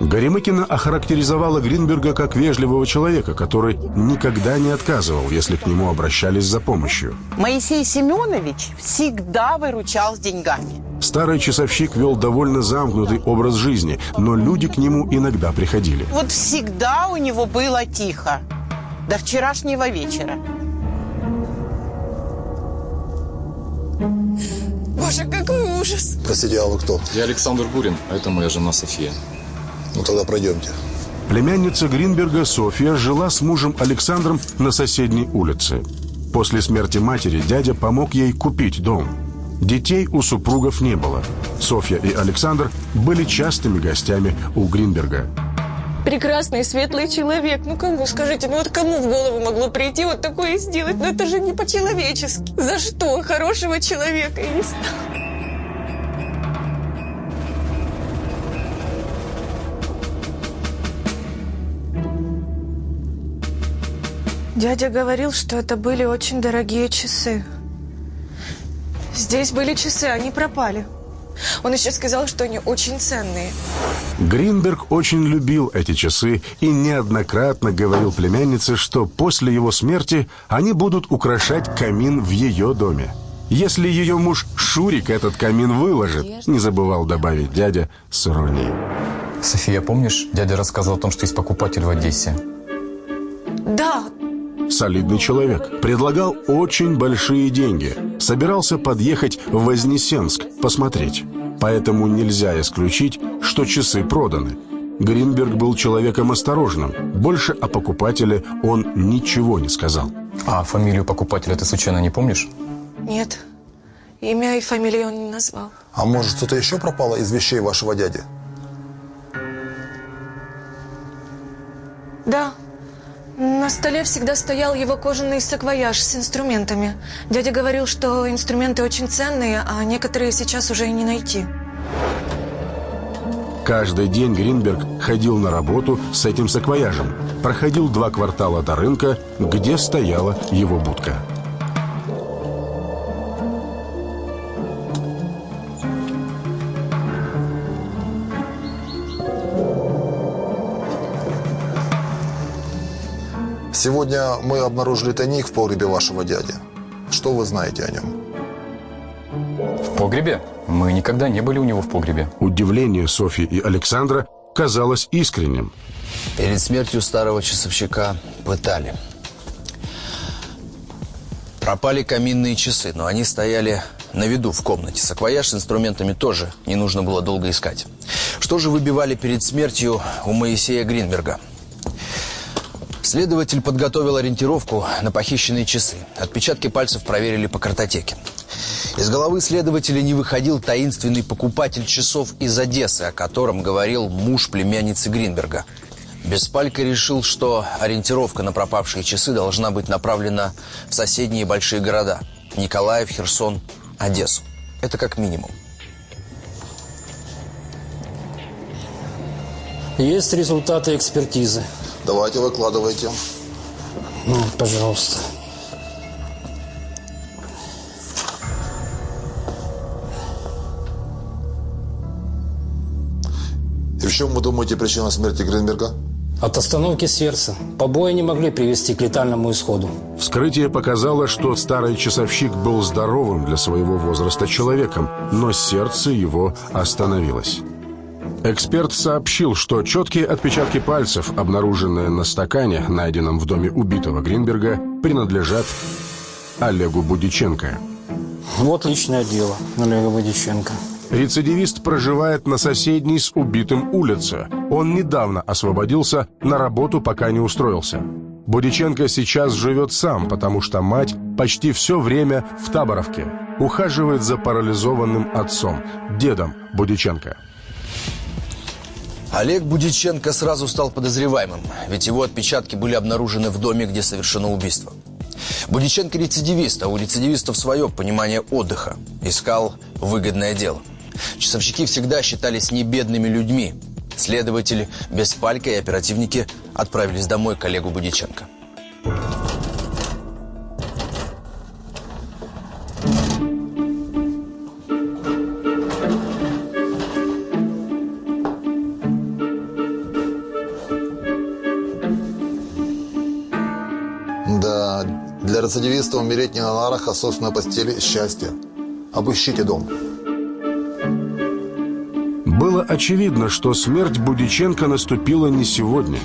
Горемыкина охарактеризовала Гринберга как вежливого человека, который никогда не отказывал, если к нему обращались за помощью.
Моисей Семенович всегда выручал с деньгами.
Старый часовщик вел довольно замкнутый образ жизни, но люди к нему иногда приходили.
Вот всегда у него было тихо. До вчерашнего вечера.
Боже, какой ужас!
Простите, а вы кто?
Я Александр Бурин, а это моя жена София.
Ну тогда пройдемте.
Племянница Гринберга Софья жила с мужем Александром на соседней улице. После смерти матери дядя помог ей купить дом. Детей у супругов не было. Софья и Александр были частыми гостями у Гринберга.
Прекрасный, светлый человек. Ну кому, скажите, ну вот кому в голову могло прийти вот такое сделать? Ну это же не по-человечески. За что хорошего человека и не стало? Дядя говорил, что это были очень дорогие часы. Здесь были часы, они пропали. Он еще сказал, что они очень ценные.
Гринберг очень любил эти часы и неоднократно говорил племяннице, что после его смерти они будут украшать камин в ее доме. Если ее муж Шурик этот камин выложит, не забывал добавить дядя с иронией.
София, помнишь, дядя рассказывал о том, что есть покупатель в Одессе?
Да,
солидный человек. Предлагал очень большие деньги. Собирался подъехать в Вознесенск посмотреть. Поэтому нельзя исключить, что часы проданы. Гринберг был человеком осторожным. Больше о покупателе он ничего не сказал.
А фамилию покупателя ты случайно не помнишь?
Нет. Имя и фамилию он не назвал.
А может, что-то еще пропало из вещей вашего дяди?
Да. На столе всегда стоял его кожаный саквояж с инструментами. Дядя говорил, что инструменты очень ценные, а некоторые сейчас уже и не найти.
Каждый день Гринберг ходил на работу с этим саквояжем. Проходил два квартала до рынка, где стояла его будка.
Сегодня мы обнаружили тайник в погребе вашего дяди. Что вы знаете о нем?
В погребе? Мы никогда не были у него в погребе.
Удивление Софьи и Александра казалось искренним.
Перед смертью старого часовщика пытали. Пропали каминные часы, но они стояли на виду в комнате. Саквояж с инструментами тоже не нужно было долго искать. Что же выбивали перед смертью у Моисея Гринберга? Следователь подготовил ориентировку на похищенные часы. Отпечатки пальцев проверили по картотеке. Из головы следователя не выходил таинственный покупатель часов из Одессы, о котором говорил муж племянницы Гринберга. Беспалько решил, что ориентировка на пропавшие часы должна быть направлена в соседние большие города – Николаев, Херсон, Одессу. Это как минимум.
Есть результаты экспертизы.
Давайте, выкладывайте.
Ну, пожалуйста.
И в чем вы думаете причина смерти Гринберга?
От остановки сердца. Побои не могли привести к летальному исходу.
Вскрытие показало, что старый часовщик был здоровым для своего возраста человеком, но сердце его остановилось. Эксперт сообщил, что четкие отпечатки пальцев, обнаруженные на стакане, найденном в доме убитого Гринберга, принадлежат Олегу Будиченко.
Вот личное дело Олега Будиченко.
Рецидивист проживает на соседней с убитым улице. Он недавно освободился, на работу пока не устроился. Будиченко сейчас живет сам, потому что мать почти все время в Таборовке. Ухаживает за парализованным отцом, дедом Будиченко.
Олег Будиченко сразу стал подозреваемым, ведь его отпечатки были обнаружены в доме, где совершено убийство. Будиченко рецидивист, а у рецидивистов свое понимание отдыха. Искал выгодное дело. Часовщики всегда считались небедными людьми. Следователи без палька и оперативники отправились домой к Олегу Будиченко.
Для рецидивиста умереть не на нарах, а собственно постели – счастье. Обыщите дом.
Было очевидно, что смерть Будиченко наступила не сегодня.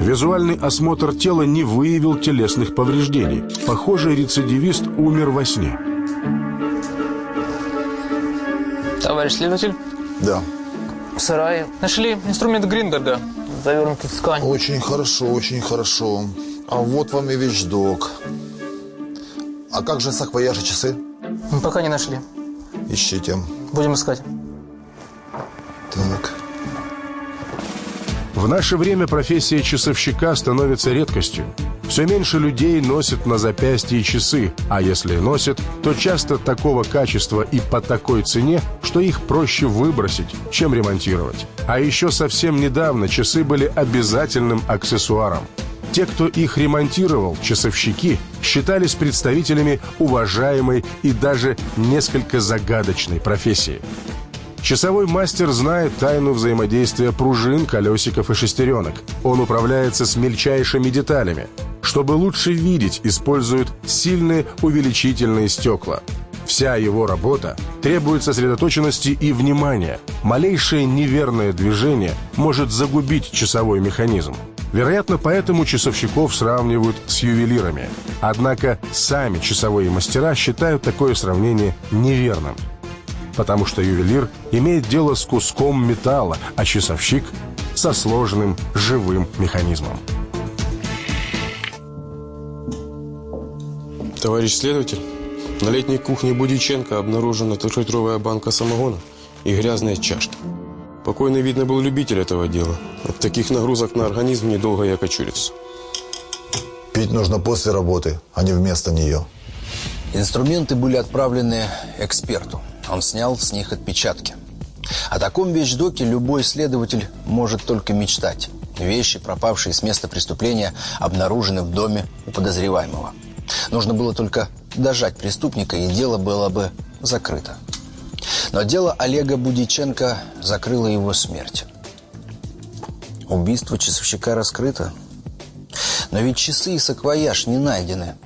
Визуальный осмотр тела не выявил телесных повреждений. Похоже, рецидивист умер во сне.
Товарищ следователь?
Да.
В сарае нашли инструмент Грингарда, завернутый в ткань.
Очень хорошо, очень хорошо. А вот вам и вещдок. А как же саквояж и часы?
Мы пока не нашли.
Ищите.
Будем искать.
Так.
В наше время профессия часовщика становится редкостью. Все меньше людей носят на запястье часы, а если носят, то часто такого качества и по такой цене, что их проще выбросить, чем ремонтировать. А еще совсем недавно часы были обязательным аксессуаром. Те, кто их ремонтировал, часовщики, считались представителями уважаемой и даже несколько загадочной профессии. Часовой мастер знает тайну взаимодействия пружин, колесиков и шестеренок. Он управляется с мельчайшими деталями. Чтобы лучше видеть, использует сильные увеличительные стекла. Вся его работа требует сосредоточенности и внимания. Малейшее неверное движение может загубить часовой механизм. Вероятно, поэтому часовщиков сравнивают с ювелирами. Однако сами часовые мастера считают такое сравнение неверным потому что ювелир имеет дело с куском металла, а часовщик – со сложным живым механизмом.
Товарищ следователь, на летней кухне Будиченко обнаружена трехлитровая банка самогона и грязные чашки. Покойный, видно, был любитель этого дела. От таких нагрузок на организм недолго и окочурится.
Пить нужно после работы, а не вместо нее.
Инструменты были отправлены эксперту. Он снял с них отпечатки. О таком вещдоке любой следователь может только мечтать. Вещи, пропавшие с места преступления, обнаружены в доме у подозреваемого. Нужно было только дожать преступника, и дело было бы закрыто. Но дело Олега Будиченко закрыло его смерть. Убийство часовщика раскрыто. Но ведь часы и саквояж не найдены.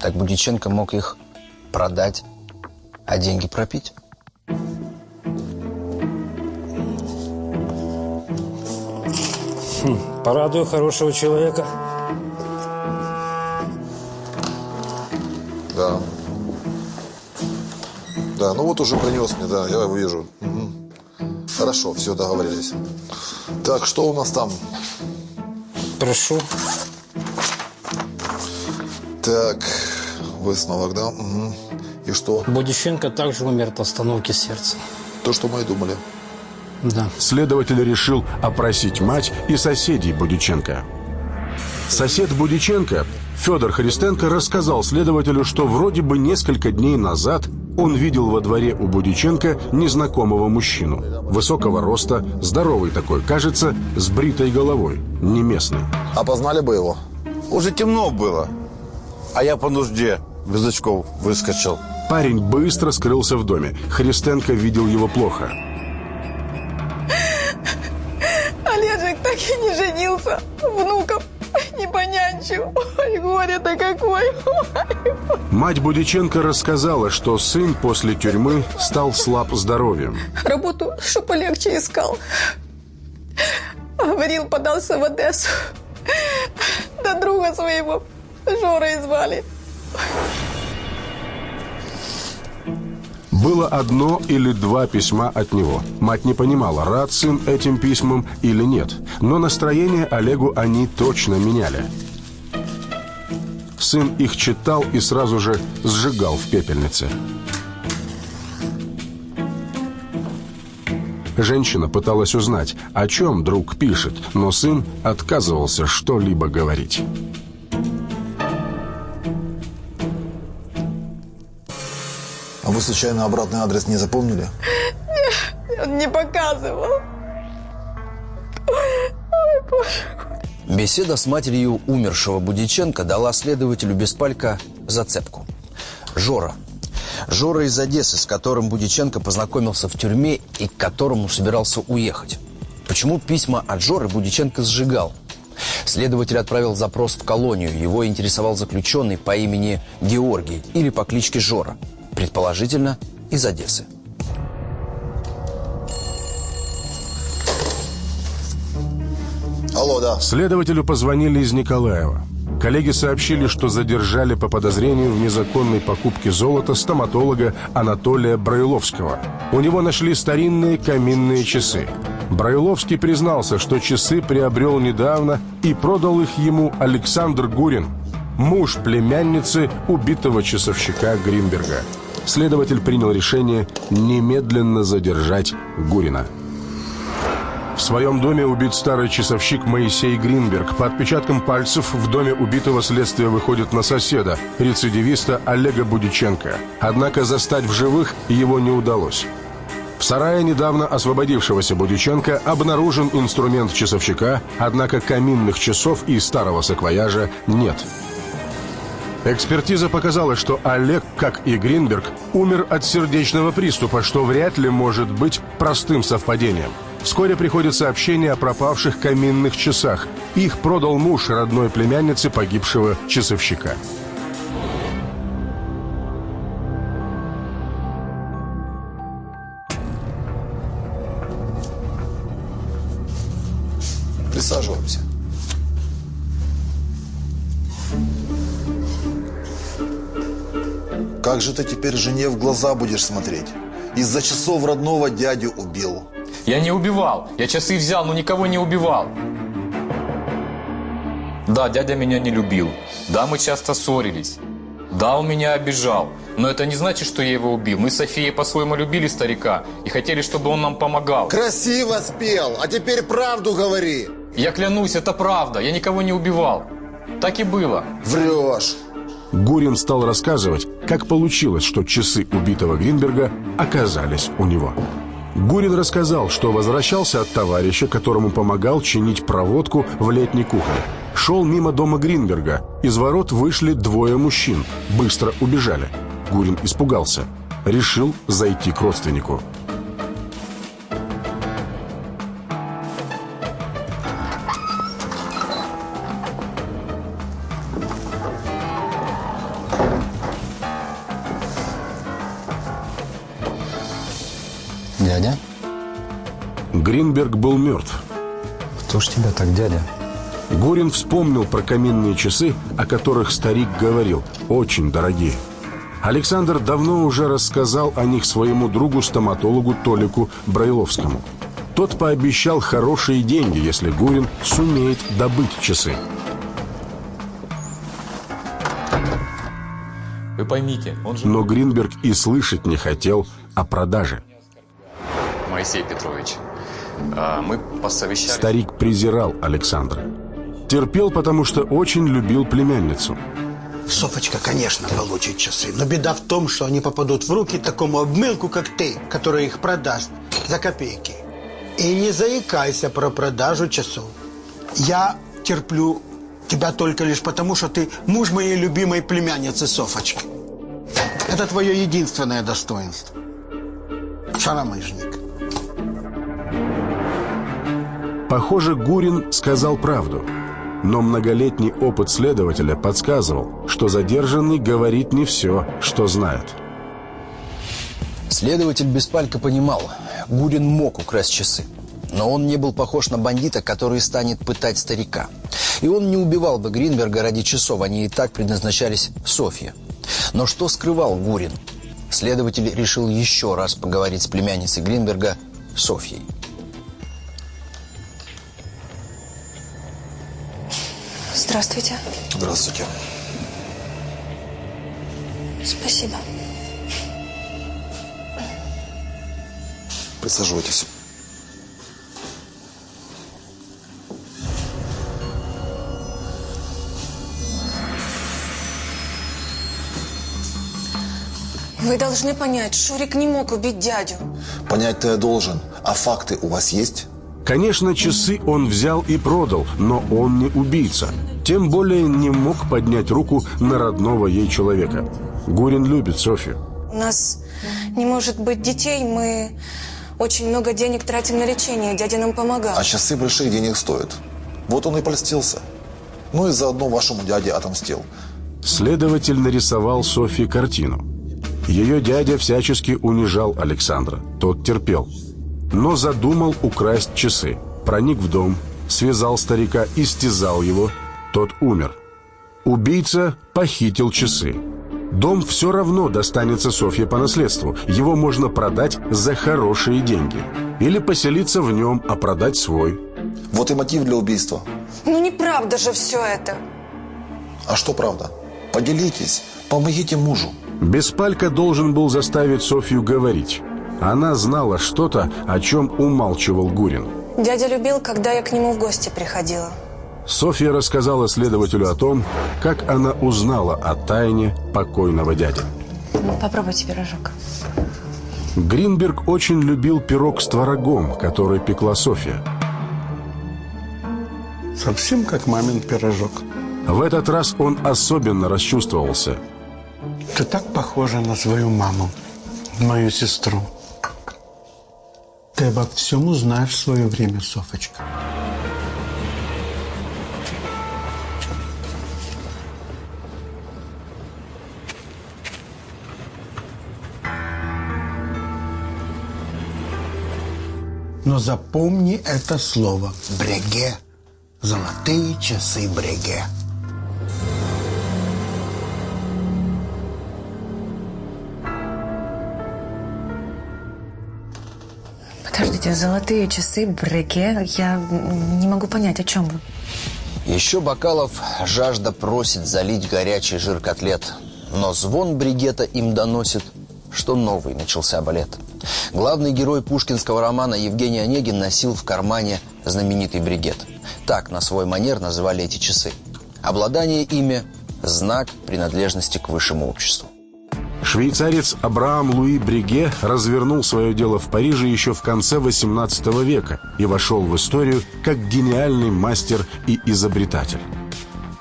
Так Будиченко мог их продать, а деньги пропить.
Хм, порадую хорошего человека.
Да. Да, ну вот уже принес мне, да, я его вижу. Угу. Хорошо, все, договорились. Так, что у нас там?
Прошу.
Так, высновок, да? Угу. И что?
Будищенко также умер от остановки сердца.
То, что мы и думали.
Да.
Следователь решил опросить мать и соседей Будиченко. Сосед Будиченко, Федор Христенко, рассказал следователю, что вроде бы несколько дней назад он видел во дворе у Будиченко незнакомого мужчину. Высокого роста, здоровый такой, кажется, с бритой головой, не местный.
Опознали бы его?
Уже темно было, а я по нужде без очков выскочил.
Парень быстро скрылся в доме. Христенко видел его плохо. Мать Будиченко рассказала, что сын после тюрьмы стал слаб здоровьем.
Работу, что полегче искал. Говорил, подался в Одессу. До друга своего Жорой звали.
Было одно или два письма от него. Мать не понимала, рад сын этим письмам или нет. Но настроение Олегу они точно меняли. Сын их читал и сразу же сжигал в пепельнице. Женщина пыталась узнать, о чем друг пишет, но сын отказывался что-либо говорить.
А вы случайно обратный адрес не запомнили?
Он не показывал. Ой, боже.
Беседа с матерью умершего Будиченко дала следователю Беспалько зацепку. Жора. Жора из Одессы, с которым Будиченко познакомился в тюрьме и к которому собирался уехать. Почему письма от Жоры Будиченко сжигал? Следователь отправил запрос в колонию. Его интересовал заключенный по имени Георгий или по кличке Жора. Предположительно, из Одессы.
Алло, да.
Следователю позвонили из Николаева. Коллеги сообщили, что задержали по подозрению в незаконной покупке золота стоматолога Анатолия Брайловского. У него нашли старинные каминные часы. Брайловский признался, что часы приобрел недавно и продал их ему Александр Гурин, муж племянницы убитого часовщика Гринберга. Следователь принял решение немедленно задержать Гурина. В своем доме убит старый часовщик Моисей Гринберг. По отпечаткам пальцев в доме убитого следствие выходит на соседа, рецидивиста Олега Будиченко. Однако застать в живых его не удалось. В сарае недавно освободившегося Будиченко обнаружен инструмент часовщика, однако каминных часов и старого саквояжа нет. Экспертиза показала, что Олег, как и Гринберг, умер от сердечного приступа, что вряд ли может быть простым совпадением. Вскоре приходит сообщение о пропавших каминных часах. Их продал муж родной племянницы погибшего часовщика.
Присаживаемся. Как же ты теперь жене в глаза будешь смотреть? Из-за часов родного дядю убил.
Я не убивал. Я часы взял, но никого не убивал. Да, дядя меня не любил. Да, мы часто ссорились. Да, он меня обижал. Но это не значит, что я его убил. Мы с Софией по-своему любили старика и хотели, чтобы он нам помогал.
Красиво спел, а теперь правду говори.
Я клянусь, это правда. Я никого не убивал. Так и было.
Врешь.
Гурин стал рассказывать, как получилось, что часы убитого Гринберга оказались у него. Гурин рассказал, что возвращался от товарища, которому помогал чинить проводку в летней кухне. Шел мимо дома Гринберга. Из ворот вышли двое мужчин. Быстро убежали. Гурин испугался. Решил зайти к родственнику. Гринберг был мертв.
Кто ж тебя так, дядя?
Гурин вспомнил про каминные часы, о которых старик говорил. Очень дорогие. Александр давно уже рассказал о них своему другу-стоматологу Толику Брайловскому. Тот пообещал хорошие деньги, если Гурин сумеет добыть часы.
Вы поймите, он же...
Но Гринберг и слышать не хотел о продаже.
Моисей Петрович, мы посовещались...
Старик презирал Александра. Терпел, потому что очень любил племянницу.
Софочка, конечно, получит часы, но беда в том, что они попадут в руки такому обмылку, как ты, который их продаст за копейки. И не заикайся про продажу часов. Я терплю тебя только лишь потому, что ты муж моей любимой племянницы Софочки. Это твое единственное достоинство. Шаромыжник.
Похоже, Гурин сказал правду. Но многолетний опыт следователя подсказывал, что задержанный говорит не все, что знает.
Следователь Беспалько понимал, Гурин мог украсть часы. Но он не был похож на бандита, который станет пытать старика. И он не убивал бы Гринберга ради часов, они и так предназначались Софье. Но что скрывал Гурин? Следователь решил еще раз поговорить с племянницей Гринберга Софьей.
Здравствуйте.
Здравствуйте.
Спасибо.
Присаживайтесь.
Вы должны понять, Шурик не мог убить дядю.
Понять-то я должен. А факты у вас есть?
Конечно, часы он взял и продал, но он не убийца. Тем более не мог поднять руку на родного ей человека. Гурин любит Софью.
У нас не может быть детей, мы очень много денег тратим на лечение, дядя нам помогал.
А часы больших денег стоят. Вот он и польстился. Ну и заодно вашему дяде отомстил.
Следователь нарисовал Софье картину. Ее дядя всячески унижал Александра. Тот терпел. Но задумал украсть часы. Проник в дом, связал старика, истязал его. Тот умер. Убийца похитил часы. Дом все равно достанется Софье по наследству. Его можно продать за хорошие деньги. Или поселиться в нем, а продать свой.
Вот и мотив для убийства.
Ну неправда же все это.
А что правда? Поделитесь, помогите мужу.
Беспалько должен был заставить Софью говорить. Она знала что-то, о чем умалчивал Гурин.
Дядя любил, когда я к нему в гости приходила.
Софья рассказала следователю о том, как она узнала о тайне покойного дяди.
Попробуйте пирожок.
Гринберг очень любил пирог с творогом, который пекла Софья.
Совсем как мамин пирожок.
В этот раз он особенно расчувствовался.
Ты так похожа на свою маму, мою сестру. Ты обо всем узнаешь в свое время, Софочка. Но запомни это слово «бреге». Золотые часы бреге.
Подождите, золотые часы, бреге. Я не могу понять, о чем вы.
Еще Бакалов жажда просит залить горячий жир котлет. Но звон бригета им доносит, что новый начался балет. Главный герой пушкинского романа Евгений Онегин носил в кармане знаменитый бригет. Так на свой манер называли эти часы. Обладание ими – знак принадлежности к высшему обществу.
Швейцарец Абрaham Луи Бриге развернул свое дело в Париже еще в конце XVIII века и вошел в историю как гениальный мастер и изобретатель.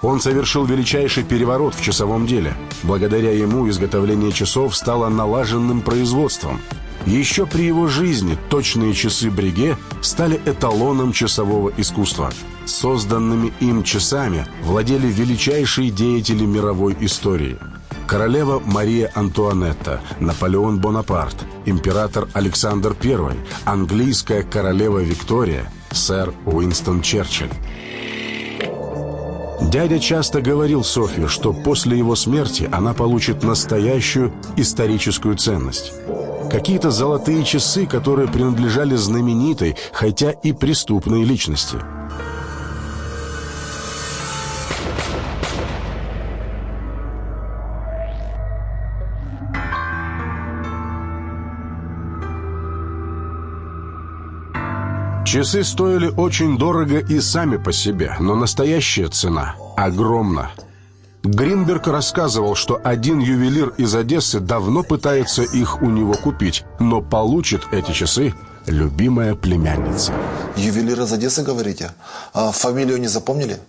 Он совершил величайший переворот в часовом деле. Благодаря ему изготовление часов стало налаженным производством. Еще при его жизни точные часы Бриге стали эталоном часового искусства. Созданными им часами владели величайшие деятели мировой истории – королева Мария Антуанетта, Наполеон Бонапарт, император Александр I, английская королева Виктория, сэр Уинстон Черчилль. Дядя часто говорил Софье, что после его смерти она получит настоящую историческую ценность. Какие-то золотые часы, которые принадлежали знаменитой, хотя и преступной личности – Часы стоили очень дорого и сами по себе, но настоящая цена огромна. Гринберг рассказывал, что один ювелир из Одессы давно пытается их у него купить, но получит эти часы любимая племянница.
Ювелир из Одессы, говорите? А фамилию не запомнили?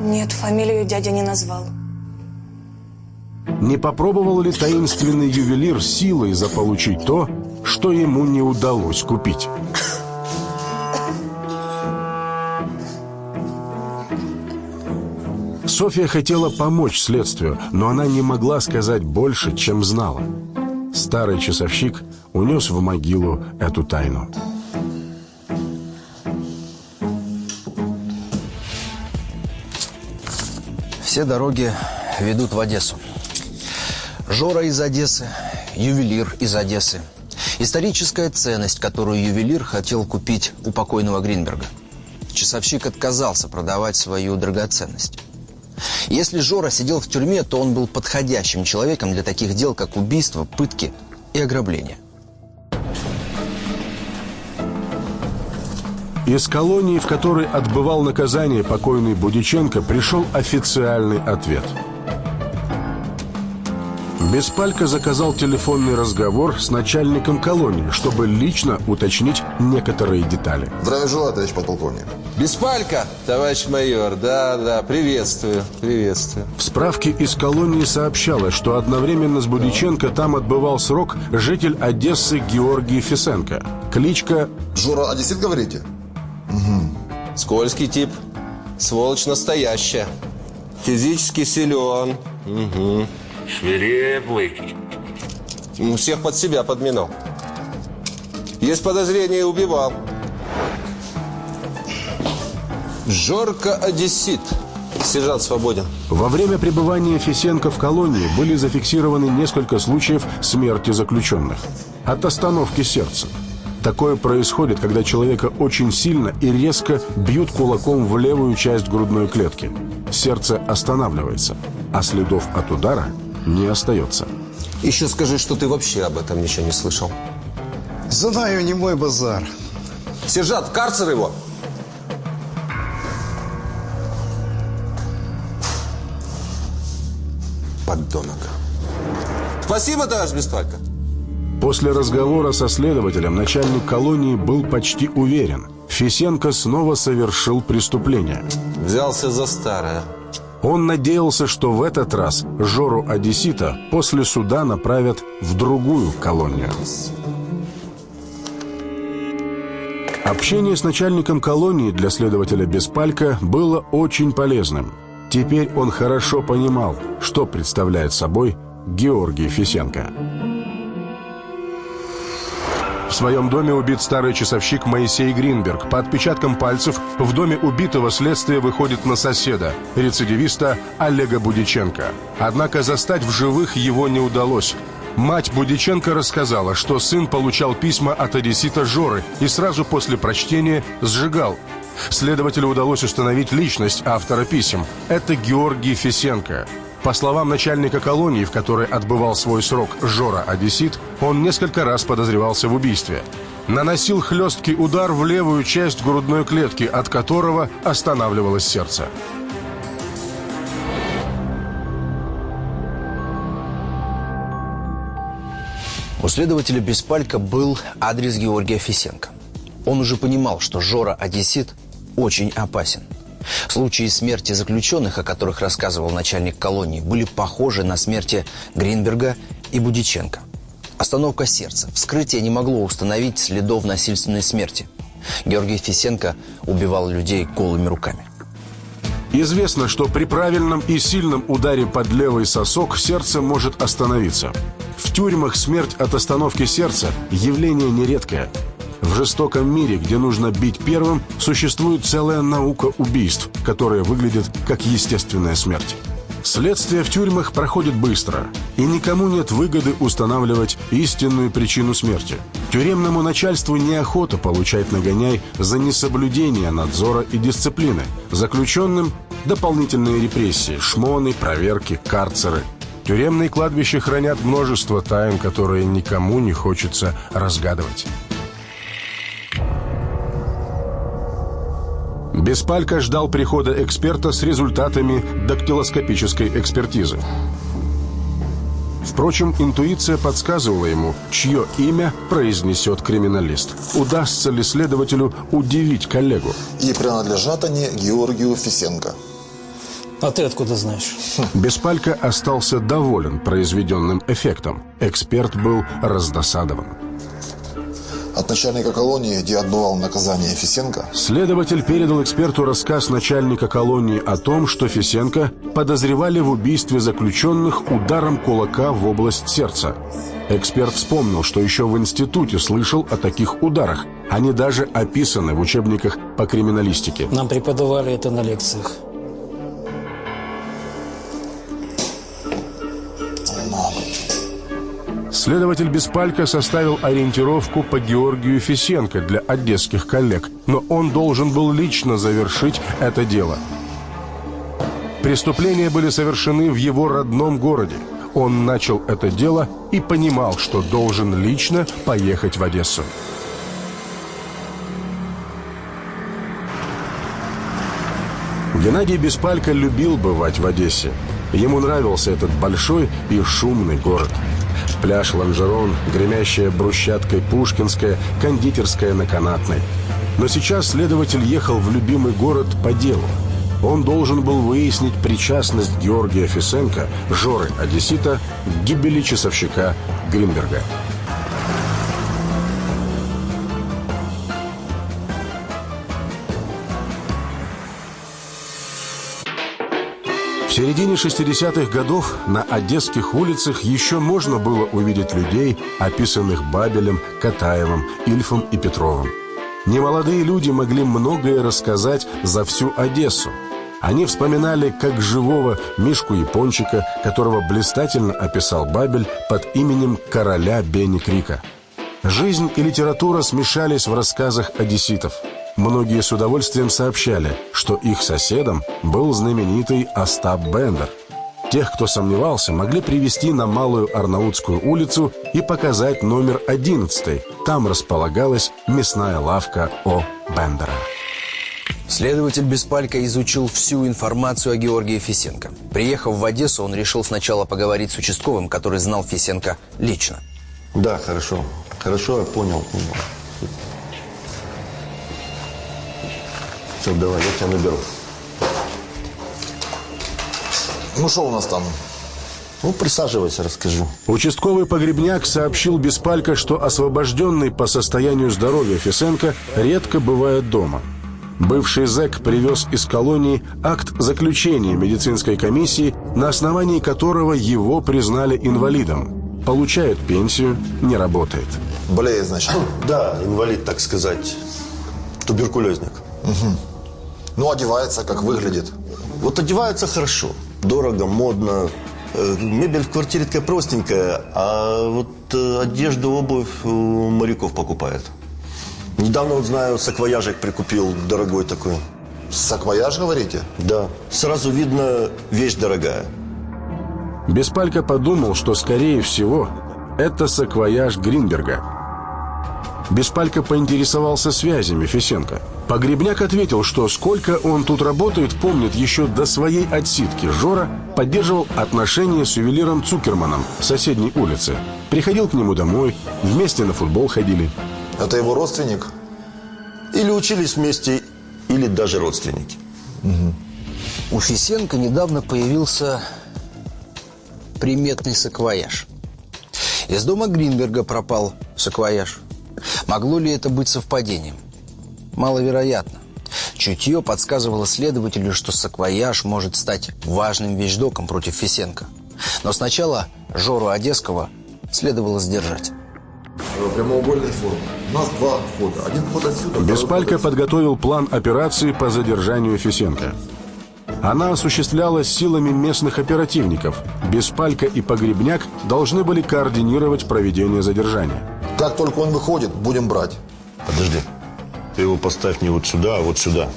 Нет, фамилию дядя не назвал.
Не попробовал ли таинственный ювелир силой заполучить то, что ему не удалось купить? Софья хотела помочь следствию, но она не могла сказать больше, чем знала. Старый часовщик унес в могилу эту тайну.
Все дороги ведут в Одессу. Жора из Одессы, ювелир из Одессы. Историческая ценность, которую ювелир хотел купить у покойного Гринберга. Часовщик отказался продавать свою драгоценность. Если Жора сидел в тюрьме, то он был подходящим человеком для таких дел, как убийство, пытки и ограбление.
Из колонии, в которой отбывал наказание покойный Будиченко, пришел официальный ответ. Беспалько заказал телефонный разговор с начальником колонии, чтобы лично уточнить некоторые детали.
Здравия желаю, товарищ подполковник.
Беспалько, товарищ майор, да, да, приветствую, приветствую.
В справке из колонии сообщалось, что одновременно с Будиченко там отбывал срок житель Одессы Георгий Фисенко. Кличка...
Жора Одессит, говорите?
Угу. Скользкий тип, сволочь настоящая. Физически силен. Угу.
Свирепый.
Всех под себя подминал. Есть подозрение, убивал. Жорка Одессит. Сержант свободен.
Во время пребывания Фисенко в колонии были зафиксированы несколько случаев смерти заключенных. От остановки сердца. Такое происходит, когда человека очень сильно и резко бьют кулаком в левую часть грудной клетки. Сердце останавливается, а следов от удара не остается.
Еще скажи, что ты вообще об этом ничего не слышал.
Знаю, не мой базар.
Сержант, карцер его! Поддонок. Спасибо, товарищ Беспалько.
После разговора со следователем начальник колонии был почти уверен. Фисенко снова совершил преступление.
Взялся за старое.
Он надеялся, что в этот раз Жору Одессита после суда направят в другую колонию. Общение с начальником колонии для следователя Беспалько было очень полезным. Теперь он хорошо понимал, что представляет собой Георгий Фисенко. В своем доме убит старый часовщик Моисей Гринберг. По отпечаткам пальцев в доме убитого следствие выходит на соседа, рецидивиста Олега Будиченко. Однако застать в живых его не удалось. Мать Будиченко рассказала, что сын получал письма от одессита Жоры и сразу после прочтения сжигал. Следователю удалось установить личность автора писем. Это Георгий Фисенко. По словам начальника колонии, в которой отбывал свой срок Жора Одессит, он несколько раз подозревался в убийстве. Наносил хлесткий удар в левую часть грудной клетки, от которого останавливалось сердце.
У следователя Беспалько был адрес Георгия Фисенко. Он уже понимал, что Жора Одессит очень опасен. Случаи смерти заключенных, о которых рассказывал начальник колонии, были похожи на смерти Гринберга и Будиченко. Остановка сердца. Вскрытие не могло установить следов насильственной смерти. Георгий Фисенко убивал людей голыми руками.
Известно, что при правильном и сильном ударе под левый сосок сердце может остановиться. В тюрьмах смерть от остановки сердца – явление нередкое. В жестоком мире, где нужно бить первым, существует целая наука убийств, которая выглядит как естественная смерть. Следствие в тюрьмах проходит быстро, и никому нет выгоды устанавливать истинную причину смерти. Тюремному начальству неохота получать нагоняй за несоблюдение надзора и дисциплины. Заключенным – дополнительные репрессии, шмоны, проверки, карцеры. Тюремные кладбища хранят множество тайн, которые никому не хочется разгадывать. Беспалько ждал прихода эксперта с результатами дактилоскопической экспертизы. Впрочем, интуиция подсказывала ему, чье имя произнесет криминалист. Удастся ли следователю удивить коллегу?
И принадлежат они Георгию Фисенко.
А ты откуда знаешь?
Беспалько остался доволен произведенным эффектом. Эксперт был раздосадован.
От начальника колонии, где отбывал наказание Фисенко,
Следователь передал эксперту рассказ начальника колонии о том, что Фисенко подозревали в убийстве заключенных ударом кулака в область сердца. Эксперт вспомнил, что еще в институте слышал о таких ударах. Они даже описаны в учебниках по криминалистике.
Нам преподавали это на лекциях.
Следователь Беспалько составил ориентировку по Георгию Фисенко для одесских коллег, но он должен был лично завершить это дело. Преступления были совершены в его родном городе. Он начал это дело и понимал, что должен лично поехать в Одессу. Геннадий Беспалько любил бывать в Одессе. Ему нравился этот большой и шумный город. Пляж Ланжерон, гремящая брусчаткой Пушкинская, кондитерская на Канатной. Но сейчас следователь ехал в любимый город по делу. Он должен был выяснить причастность Георгия Фисенко, Жоры Одессита, к гибели часовщика Гринберга. Середине 60-х годов на одесских улицах еще можно было увидеть людей, описанных Бабелем, Катаевым, Ильфом и Петровым. Немолодые люди могли многое рассказать за всю Одессу. Они вспоминали как живого Мишку Япончика, которого блистательно описал Бабель под именем короля Бенни Крика. Жизнь и литература смешались в рассказах одесситов – Многие с удовольствием сообщали, что их соседом был знаменитый Остап Бендер. Тех, кто сомневался, могли привести на Малую Арнаутскую улицу и показать номер 11. Там располагалась мясная лавка О. Бендера.
Следователь Беспалько изучил всю информацию о Георгии Фисенко. Приехав в Одессу, он решил сначала поговорить с участковым, который знал Фисенко лично.
Да, хорошо. Хорошо, я понял. Все, давай, я тебя наберу. Ну, что у нас там? Ну, присаживайся, расскажу.
Участковый погребняк сообщил Беспалько, что освобожденный по состоянию здоровья Фисенко редко бывает дома. Бывший зэк привез из колонии акт заключения медицинской комиссии, на основании которого его признали инвалидом. Получает пенсию, не работает.
Болеет, значит?
Да, инвалид, так сказать. Туберкулезник.
Угу. Ну, одевается, как выглядит.
Вот одевается хорошо. Дорого, модно. Э, мебель в квартире такая простенькая, а вот э, одежду, обувь у моряков покупает. Недавно, вот знаю, саквояжик прикупил, дорогой такой.
Саквояж, говорите?
Да. Сразу видно, вещь дорогая.
Беспалько подумал, что, скорее всего, это саквояж Гринберга. Беспалько поинтересовался связями Фисенко. Погребняк ответил, что сколько он тут работает, помнит еще до своей отсидки. Жора поддерживал отношения с ювелиром Цукерманом в соседней улице. Приходил к нему домой, вместе на футбол ходили.
Это его родственник?
Или учились вместе, или даже родственники.
Угу. У Фисенко недавно появился приметный саквояж. Из дома Гринберга пропал саквояж. Могло ли это быть совпадением? Маловероятно. Чутье подсказывало следователю, что саквояж может стать важным вещдоком против Фисенко. Но сначала Жору Одесского следовало сдержать.
Прямоугольной формы. У нас два входа. Один вход отсюда.
Беспалько подготовил план операции по задержанию Фисенко. Она осуществлялась силами местных оперативников. Беспалько и Погребняк должны были координировать проведение задержания.
Как только он выходит, будем брать.
Подожди. Ты его поставь не вот сюда, а вот сюда.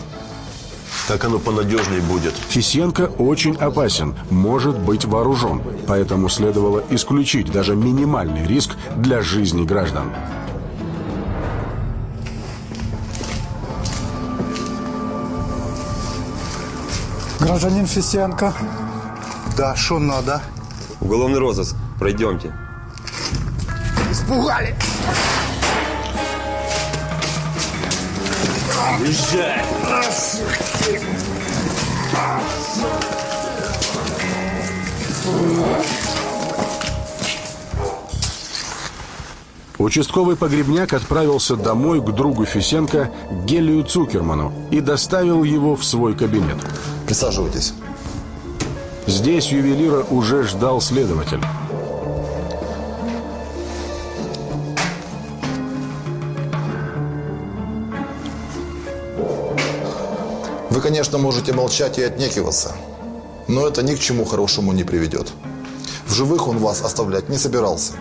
Так оно понадежнее будет.
Фисенко очень опасен, может быть вооружен. Поэтому следовало исключить даже минимальный риск для жизни граждан.
Гражданин Фисенко. Да, что надо?
Уголовный розыск. Пройдемте.
Испугали!
Езжай!
Участковый погребняк отправился домой к другу Фисенко, Гелию Цукерману, и доставил его в свой кабинет.
Присаживайтесь.
Здесь ювелира уже ждал следователь.
Вы, конечно, можете молчать и отнекиваться, но это ни к чему хорошему не приведет. В живых он вас оставлять не собирался.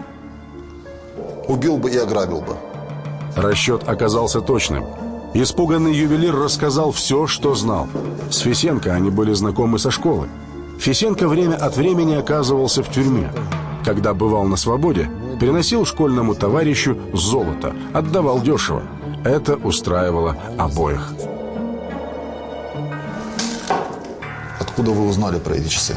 Убил бы и ограбил бы.
Расчет оказался точным. Испуганный ювелир рассказал все, что знал. С Фисенко они были знакомы со школы. Фисенко время от времени оказывался в тюрьме. Когда бывал на свободе, приносил школьному товарищу золото, отдавал дешево. Это устраивало обоих.
Откуда вы узнали про эти часы?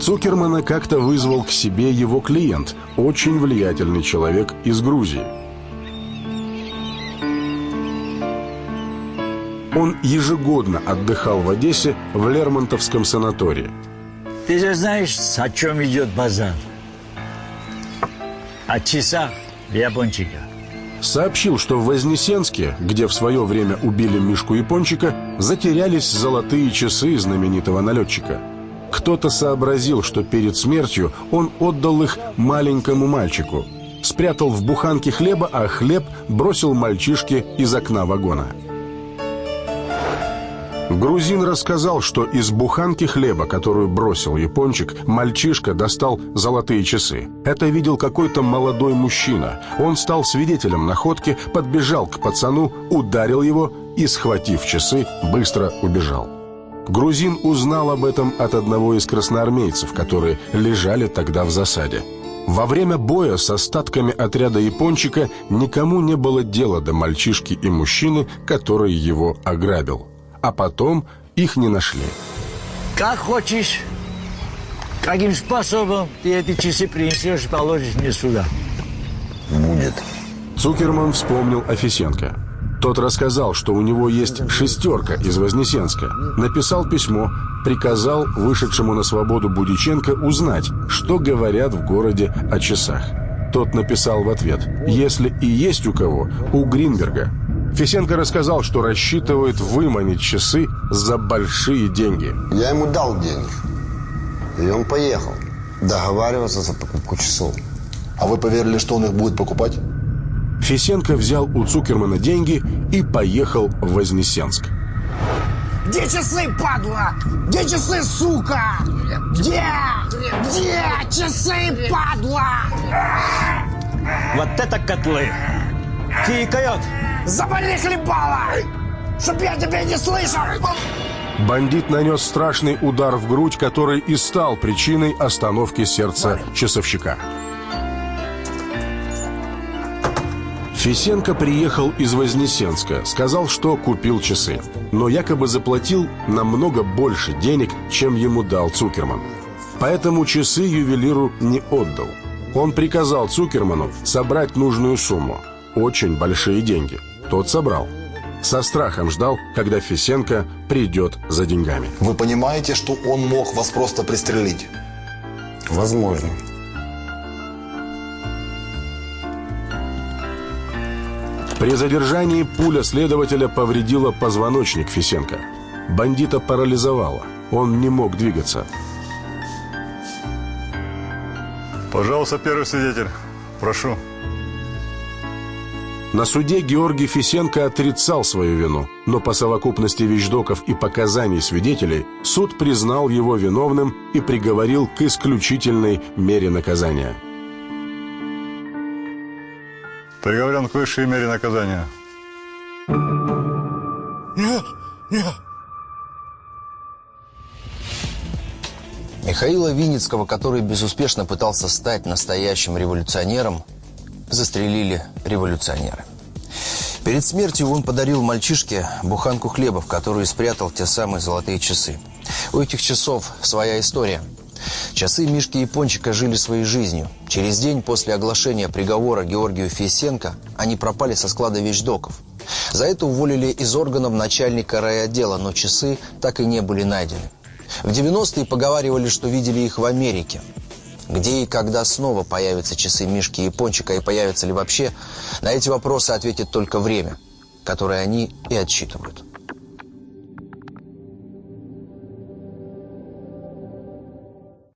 Цукермана как-то вызвал к себе его клиент, очень влиятельный человек из Грузии. Он ежегодно отдыхал в Одессе в Лермонтовском санатории.
Ты же знаешь, о чем идет базар? О часах япончика.
Сообщил, что в Вознесенске, где в свое время убили Мишку Япончика, затерялись золотые часы знаменитого налетчика. Кто-то сообразил, что перед смертью он отдал их маленькому мальчику. Спрятал в буханке хлеба, а хлеб бросил мальчишке из окна вагона. Грузин рассказал, что из буханки хлеба, которую бросил япончик, мальчишка достал золотые часы. Это видел какой-то молодой мужчина. Он стал свидетелем находки, подбежал к пацану, ударил его и, схватив часы, быстро убежал. Грузин узнал об этом от одного из красноармейцев, которые лежали тогда в засаде. Во время боя с остатками отряда япончика никому не было дела до мальчишки и мужчины, который его ограбил а потом их не нашли.
Как хочешь, каким способом ты эти часы принесешь и положишь мне сюда?
Будет.
Цукерман вспомнил Офисенко. Тот рассказал, что у него есть шестерка из Вознесенска. Написал письмо, приказал вышедшему на свободу Будиченко узнать, что говорят в городе о часах. Тот написал в ответ, если и есть у кого, у Гринберга, Фисенко рассказал, что рассчитывает выманить часы за большие деньги.
Я ему дал денег. И он поехал договариваться за покупку часов. А вы поверили, что он их будет покупать?
Фисенко взял у Цукермана деньги и поехал в Вознесенск.
Где часы, падла? Где часы, сука? Где? Где часы, падла?
Вот это котлы! Кикает!
Завали хлебала! Чтоб я тебя не слышал!
Бандит нанес страшный удар в грудь, который и стал причиной остановки сердца часовщика. Фисенко приехал из Вознесенска, сказал, что купил часы, но якобы заплатил намного больше денег, чем ему дал Цукерман. Поэтому часы ювелиру не отдал. Он приказал Цукерману собрать нужную сумму. Очень большие деньги – тот собрал. Со страхом ждал, когда Фисенко придет за деньгами.
Вы понимаете, что он мог вас просто пристрелить?
Возможно.
При задержании пуля следователя повредила позвоночник Фисенко. Бандита парализовала. Он не мог двигаться.
Пожалуйста, первый свидетель. Прошу.
На суде Георгий Фисенко отрицал свою вину, но по совокупности вещдоков и показаний свидетелей суд признал его виновным и приговорил к исключительной мере наказания.
Приговорен к высшей мере наказания.
Нет, нет.
Михаила Винницкого, который безуспешно пытался стать настоящим революционером, застрелили революционеры. Перед смертью он подарил мальчишке буханку хлеба, в которую спрятал те самые золотые часы. У этих часов своя история. Часы Мишки и Пончика жили своей жизнью. Через день после оглашения приговора Георгию Фисенко они пропали со склада вещдоков. За это уволили из органов начальника райотдела, но часы так и не были найдены. В 90-е поговаривали, что видели их в Америке. Где и когда снова появятся часы Мишки и Пончика и появятся ли вообще, на эти вопросы ответит только время, которое они и отсчитывают.